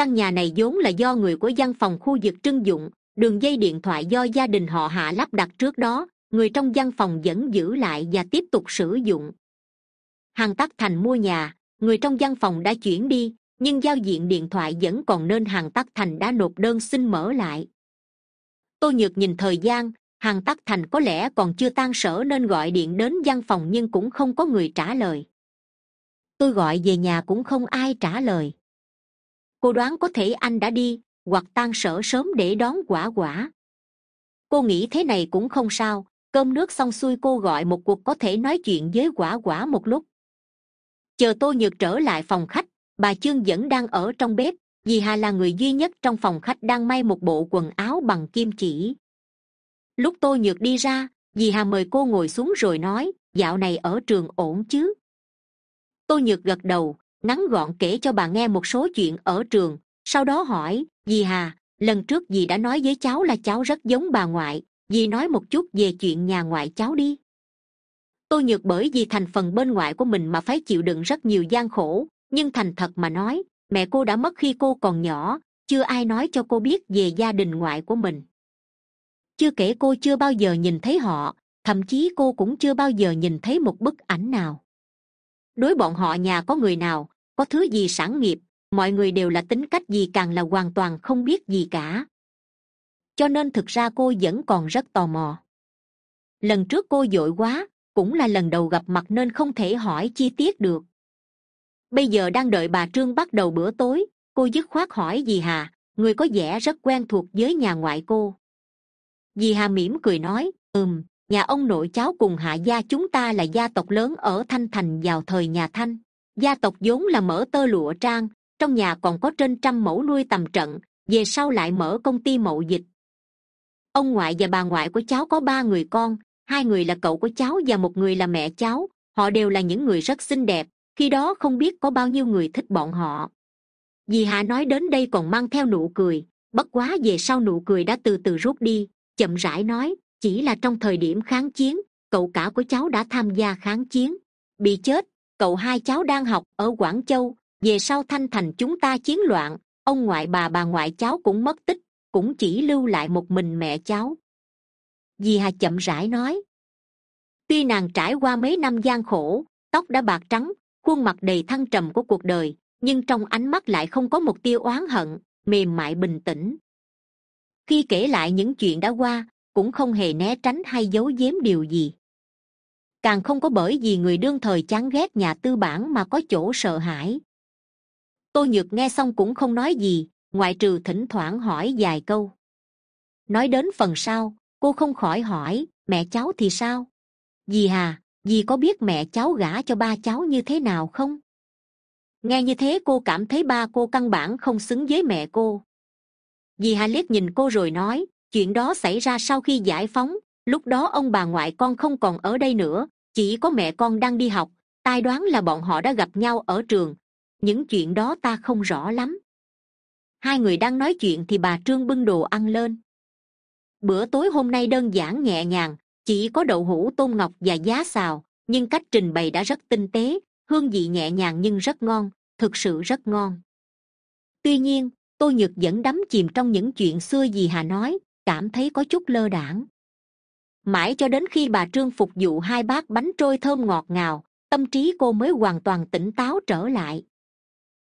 căn nhà này vốn là do người của văn phòng khu vực trưng dụng, đường dây điện thoại do gia đình họ hạ lắp đặt trước đó, người trong văn phòng vẫn giữ lại và tiếp tục sử dụng. Hằng tắc thành mua nhà, người trong văn phòng đã chuyển đi, nhưng giao diện điện thoại vẫn còn nên Hằng tắc thành đã nộp đơn xin mở lại. Tô nhược nhìn thời gian, Hằng tắc thành có lẽ còn chưa tan sở nên gọi điện đến văn phòng nhưng cũng không có người trả lời. Tôi gọi về nhà cũng không ai trả lời cô đoán có thể anh đã đi, hoặc tan sở sớm để đón quả quả. Cô nghĩ thế này cũng không sao, cơm nước xong xuôi cô gọi một cuộc có thể nói chuyện với quả quả một lúc. Chờ tô nhược trở lại phòng khách, bà chương vẫn đang ở trong bếp dì hà là người duy nhất trong phòng khách đang may một bộ quần áo bằng kim chỉ. Lúc tô nhược đi ra dì hà mời cô ngồi xuống rồi nói, dạo này ở trường ổn chứ? Tô nhược gật đầu ngắn gọn kể cho bà nghe một số chuyện ở trường. Sau đó hỏi, dì hà, lần trước dì đã nói với cháu là cháu rất giống bà ngoại. Dì nói một chút về chuyện nhà ngoại cháu đi. Tôi nhược bởi vì thành phần bên ngoại của mình mà phải chịu đựng rất nhiều gian khổ. Nhưng thành thật mà nói, mẹ cô đã mất khi cô còn nhỏ, chưa ai nói cho cô biết về gia đình ngoại của mình. Chưa kể cô chưa bao giờ nhìn thấy họ, thậm chí cô cũng chưa bao giờ nhìn thấy một bức ảnh nào. Đối bọn họ nhà có người nào có thứ gì sản nghiệp, mọi người đều là tính cách gì càng là hoàn toàn không biết gì cả. Cho nên thực ra cô vẫn còn rất tò mò. Lần trước cô d ộ i quá, cũng là lần đầu gặp mặt nên không thể hỏi chi tiết được. Bây giờ đang đợi bà trương bắt đầu bữa tối, cô dứt khoát hỏi dì hà, người có vẻ rất quen thuộc với nhà ngoại cô. Dì hà mỉm cười nói, ừm, nhà ông nội cháu cùng hạ gia chúng ta là gia tộc lớn ở thanh thành vào thời nhà thanh gia tộc vốn là mở tơ lụa trang, trong nhà còn có trên trăm mẫu nuôi tầm trận, về sau lại mở công ty mậu dịch. Ông ngoại và bà ngoại của cháu có ba người con, hai người là cậu của cháu và một người là mẹ cháu, họ đều là những người rất xinh đẹp, khi đó không biết có bao nhiêu người thích bọn họ. Dì hạ nói đến đây còn mang theo nụ cười, bất quá về sau nụ cười đã từ từ rút đi, chậm rãi nói, chỉ là trong thời điểm kháng chiến, cậu cả của cháu đã tham gia kháng chiến, bị chết cậu hai cháu đang học ở quảng châu, về sau thanh thành chúng ta chiến loạn, ông ngoại bà bà ngoại cháu cũng mất tích, cũng chỉ lưu lại một mình mẹ cháu. Dì hà chậm rãi nói, tuy nàng trải qua mấy năm gian khổ, tóc đã bạc trắng, khuôn mặt đầy thăng trầm của cuộc đời, nhưng trong ánh mắt lại không có một tia oán hận, mềm mại bình tĩnh. Khi kể lại những chuyện đã qua, cũng không hề né tránh hay giấu giếm điều gì càng không có bởi vì người đương thời chán ghét nhà tư bản mà có chỗ sợ hãi. Tô nhược nghe xong cũng không nói gì, ngoại trừ thỉnh thoảng hỏi vài câu. Nói đến phần sau, cô không khỏi hỏi, mẹ cháu thì sao? Dì hà dì có biết mẹ cháu gả cho ba cháu như thế nào không? Nghe như thế cô cảm thấy ba cô căn bản không xứng với mẹ cô. Dì hà liếc nhìn cô rồi nói, chuyện đó xảy ra sau khi giải phóng lúc đó ông bà ngoại con không còn ở đây nữa, chỉ có mẹ con đang đi học, tai đoán là bọn họ đã gặp nhau ở trường. Những chuyện đó ta không rõ lắm. Hai người đang nói chuyện thì bà trương bưng đồ ăn lên. Bữa tối hôm nay đơn giản nhẹ nhàng, chỉ có đậu hũ, tôm ngọc và giá xào, nhưng cách trình bày đã rất tinh tế, hương vị nhẹ nhàng nhưng rất ngon, thực sự rất ngon. Tuy nhiên tôi nhược vẫn đắm chìm trong những chuyện xưa gì hà nói, cảm thấy có chút lơ đãng mãi cho đến khi bà trương phục vụ hai bát bánh trôi thơm ngọt ngào, tâm trí cô mới hoàn toàn tỉnh táo trở lại.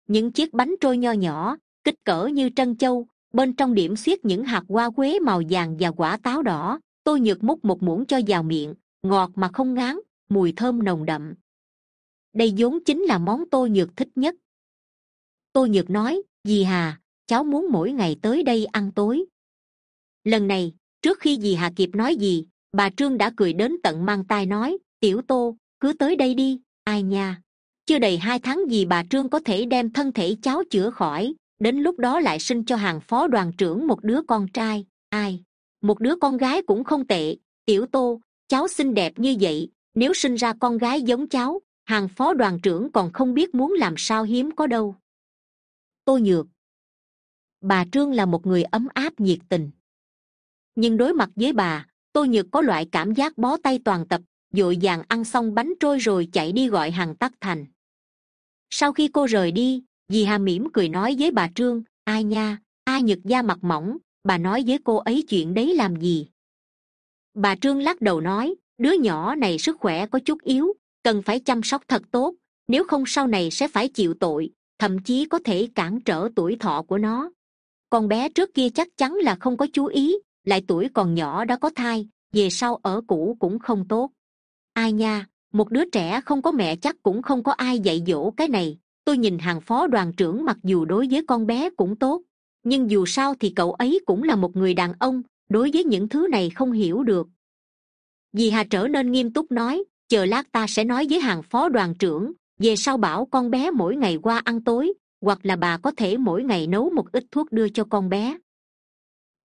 Những chiếc bánh trôi nho nhỏ, kích cỡ như trân châu, bên trong điểm xiết những hạt hoa quế màu vàng và quả táo đỏ tôi nhược múc một muỗng cho vào miệng, ngọt mà không ngán, mùi thơm nồng đậm. Đây vốn chính là món tôi nhược thích nhất. Tôi nhược nói, dì hà, cháu muốn mỗi ngày tới đây ăn tối. Lần này, trước khi dì hà kịp nói gì bà trương đã cười đến tận mang tai nói, tiểu tô, cứ tới đây đi, ai nha? Chưa đầy hai tháng gì bà trương có thể đem thân thể cháu chữa khỏi, đến lúc đó lại sinh cho hàng phó đoàn trưởng một đứa con trai. Ai? Một đứa con gái cũng không tệ. Tiểu tô, cháu xinh đẹp như vậy, nếu sinh ra con gái giống cháu, hàng phó đoàn trưởng còn không biết muốn làm sao hiếm có đâu. Tô nhược. Bà trương là một người ấm áp nhiệt tình. Nhưng đối mặt với bà tô nhược có loại cảm giác bó tay toàn tập d ộ i ăn xong bánh trôi rồi chạy đi gọi hàng tắc thành. Sau khi cô rời đi, dì hà mỉm cười nói với bà trương, ai nha ai nhược da mặt mỏng, bà nói với cô ấy chuyện đấy làm gì? Bà trương lắc đầu nói, đứa nhỏ này sức khỏe có chút yếu, cần phải chăm sóc thật tốt, nếu không sau này sẽ phải chịu tội, thậm chí có thể cản trở tuổi thọ của nó. Con bé trước kia chắc chắn là không có chú ý lại tuổi còn nhỏ đã có thai, về sau ở cũ cũng không tốt. Ai nha, một đứa trẻ không có mẹ chắc cũng không có ai dạy dỗ cái này. Tôi nhìn hàng phó đoàn trưởng mặc dù đối với con bé cũng tốt, nhưng dù sao thì cậu ấy cũng là một người đàn ông, đối với những thứ này không hiểu được. Dì hà trở nên nghiêm túc nói, chờ lát ta sẽ nói với hàng phó đoàn trưởng, về sau bảo con bé mỗi ngày qua ăn tối, hoặc là bà có thể mỗi ngày nấu một ít thuốc đưa cho con bé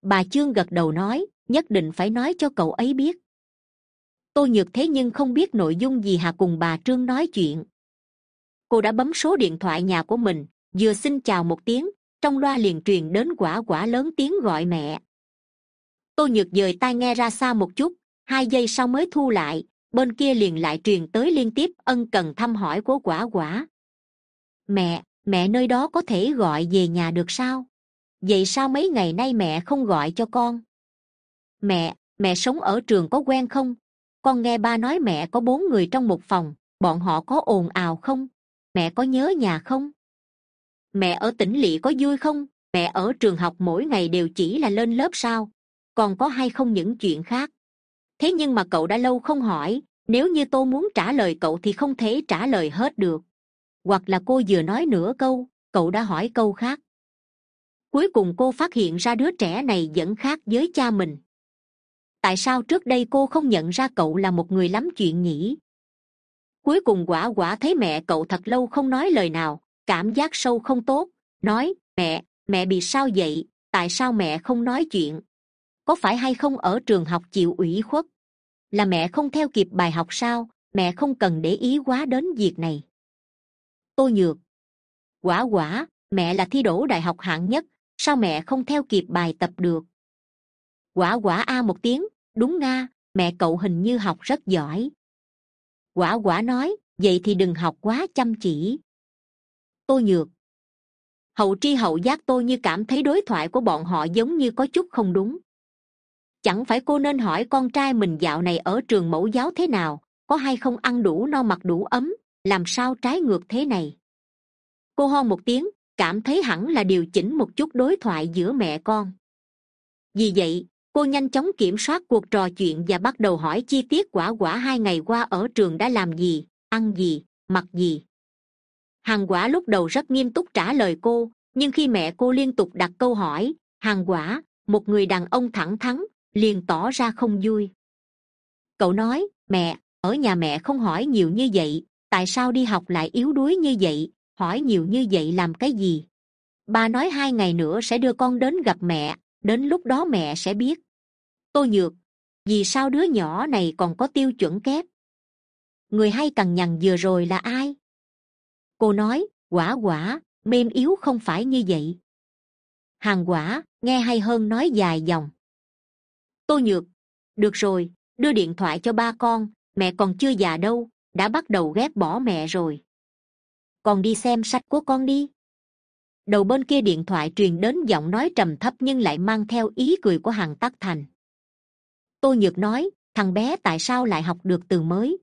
bà chương gật đầu nói, nhất định phải nói cho cậu ấy biết. Tôi nhược thế nhưng không biết nội dung gì hà cùng bà trương nói chuyện. Cô đã bấm số điện thoại nhà của mình, vừa xin chào một tiếng, trong loa liền truyền đến quả quả lớn tiếng gọi mẹ. Tôi nhược dời tai nghe ra xa một chút, hai giây sau mới thu lại, bên kia liền lại truyền tới liên tiếp ân cần thăm hỏi của quả quả. Mẹ mẹ nơi đó có thể gọi về nhà được sao? Vậy sao mấy ngày nay mẹ không gọi cho con? Mẹ mẹ sống ở trường có quen không? Con nghe ba nói mẹ có bốn người trong một phòng, bọn họ có ồn ào không? Mẹ có nhớ nhà không? Mẹ ở tỉnh lỵ có vui không? Mẹ ở trường học mỗi ngày đều chỉ là lên lớp sao? Còn có hay không những chuyện khác? Thế nhưng mà cậu đã lâu không hỏi, nếu như tôi muốn trả lời cậu thì không thể trả lời hết được. Hoặc là cô vừa nói nửa câu, cậu đã hỏi câu khác cuối cùng cô phát hiện ra đứa trẻ này vẫn khác với cha mình. Tại sao trước đây cô không nhận ra cậu là một người lắm chuyện nhỉ? Cuối cùng quả quả thấy mẹ cậu thật lâu không nói lời nào, cảm giác sâu không tốt, nói, mẹ mẹ bị sao vậy? Tại sao mẹ không nói chuyện? Có phải hay không ở trường học chịu ủy khuất? Là mẹ không theo kịp bài học sao? Mẹ không cần để ý quá đến việc này. Tôi nhược, quả quả, mẹ là thi đỗ đại học hạng nhất sao mẹ không theo kịp bài tập được? Quả quả a một tiếng, đúng nga, mẹ cậu hình như học rất giỏi. Quả quả nói, vậy thì đừng học quá chăm chỉ. Tôi nhược. Hậu tri hậu giác tôi như cảm thấy đối thoại của bọn họ giống như có chút không đúng. Chẳng phải cô nên hỏi con trai mình dạo này ở trường mẫu giáo thế nào, có hay không ăn đủ no mặc đủ ấm, làm sao trái ngược thế này? Cô ho một tiếng cảm thấy hẳn là điều chỉnh một chút đối thoại giữa mẹ con. Vì vậy, cô nhanh chóng kiểm soát cuộc trò chuyện và bắt đầu hỏi chi tiết quả quả hai ngày qua ở trường đã làm gì, ăn gì, mặc gì. Hàng quả lúc đầu rất nghiêm túc trả lời cô, nhưng khi mẹ cô liên tục đặt câu hỏi, hàng quả, một người đàn ông thẳng thắn, liền tỏ ra không vui. Cậu nói, mẹ, ở nhà mẹ không hỏi nhiều như vậy, tại sao đi học lại yếu đuối như vậy hỏi nhiều như vậy làm cái gì? Ba nói hai ngày nữa sẽ đưa con đến gặp mẹ, đến lúc đó mẹ sẽ biết. Tôi nhược, vì sao đứa nhỏ này còn có tiêu chuẩn kép? Người hay cằn nhằn vừa rồi là ai? Cô nói, quả quả, mềm yếu không phải như vậy. Hàng quả, nghe hay hơn nói dài dòng. Tôi nhược, được rồi, đưa điện thoại cho ba con, mẹ còn chưa già đâu, đã bắt đầu ghét bỏ mẹ rồi còn đi xem sách của con đi. Đầu bên kia điện thoại truyền đến giọng nói trầm thấp nhưng lại mang theo ý cười của hàng tắc thành. Tôi nhược nói, thằng bé tại sao lại học được từ mới?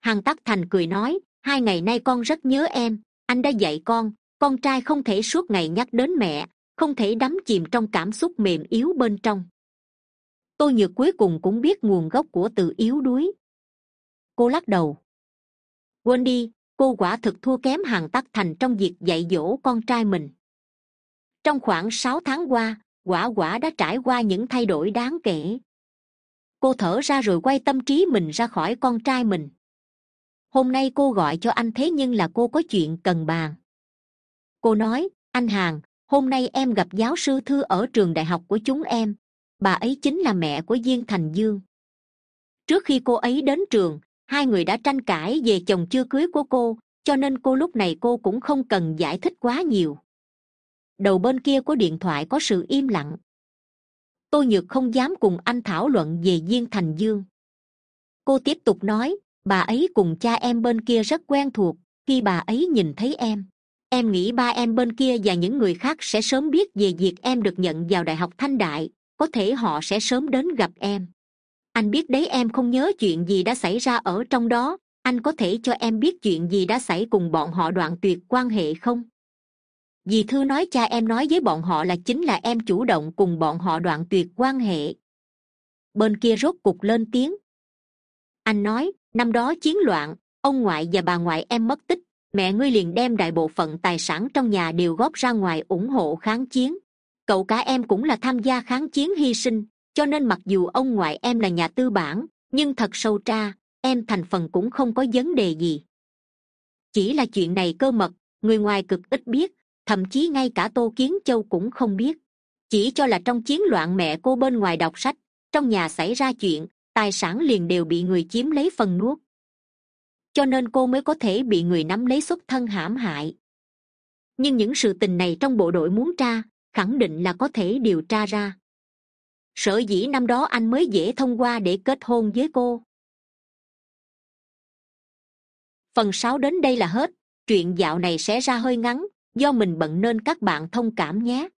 Hàng tắc thành cười nói, hai ngày nay con rất nhớ em. Anh đã dạy con con trai không thể suốt ngày nhắc đến mẹ, không thể đắm chìm trong cảm xúc mềm yếu bên trong. Tôi nhược cuối cùng cũng biết nguồn gốc của từ yếu đuối. Cô lắc đầu. Quên đi cô quả thực thua kém hàng tắc thành trong việc dạy dỗ con trai mình. Trong khoảng sáu tháng qua, quả quả đã trải qua những thay đổi đáng kể. Cô thở ra rồi quay tâm trí mình ra khỏi con trai mình. Hôm nay cô gọi cho anh thế nhưng là cô có chuyện cần bàn. Cô nói, anh hàng, hôm nay em gặp giáo sư thư ở trường đại học của chúng em. Bà ấy chính là mẹ của diên thành dương. Trước khi cô ấy đến trường hai người đã tranh cãi về chồng chưa cưới của cô, cho nên cô lúc này cô cũng không cần giải thích quá nhiều. Đầu bên kia của điện thoại có sự im lặng. Tôi nhược không dám cùng anh thảo luận về diên thành dương. Cô tiếp tục nói, bà ấy cùng cha em bên kia rất quen thuộc, khi bà ấy nhìn thấy em em nghĩ ba em bên kia và những người khác sẽ sớm biết về việc em được nhận vào đại học thanh đại, có thể họ sẽ sớm đến gặp em anh biết đấy, em không nhớ chuyện gì đã xảy ra ở trong đó. Anh có thể cho em biết chuyện gì đã xảy cùng bọn họ đoạn tuyệt quan hệ không? Dì thư nói, cha em nói với bọn họ là chính là em chủ động cùng bọn họ đoạn tuyệt quan hệ. Bên kia rốt cục lên tiếng. Anh nói, năm đó chiến loạn, ông ngoại và bà ngoại em mất tích. Mẹ ngươi liền đem đại bộ phận tài sản trong nhà đều góp ra ngoài ủng hộ kháng chiến. Cậu cả em cũng là tham gia kháng chiến hy sinh cho nên mặc dù ông ngoại em là nhà tư bản, nhưng thật sâu tra, em thành phần cũng không có vấn đề gì. Chỉ là chuyện này cơ mật, người ngoài cực ít biết, thậm chí ngay cả tô kiến châu cũng không biết. Chỉ cho là trong chiến loạn mẹ cô bên ngoài đọc sách, trong nhà xảy ra chuyện, tài sản liền đều bị người chiếm lấy phần nuốt. Cho nên cô mới có thể bị người nắm lấy xuất thân hãm hại. Nhưng những sự tình này trong bộ đội muốn tra, khẳng định là có thể điều tra ra sở dĩ năm đó anh mới dễ thông qua để kết hôn với cô. Phần sáu đến đây là hết. Chuyện dạo này sẽ ra hơi ngắn, do mình bận nên các bạn thông cảm nhé.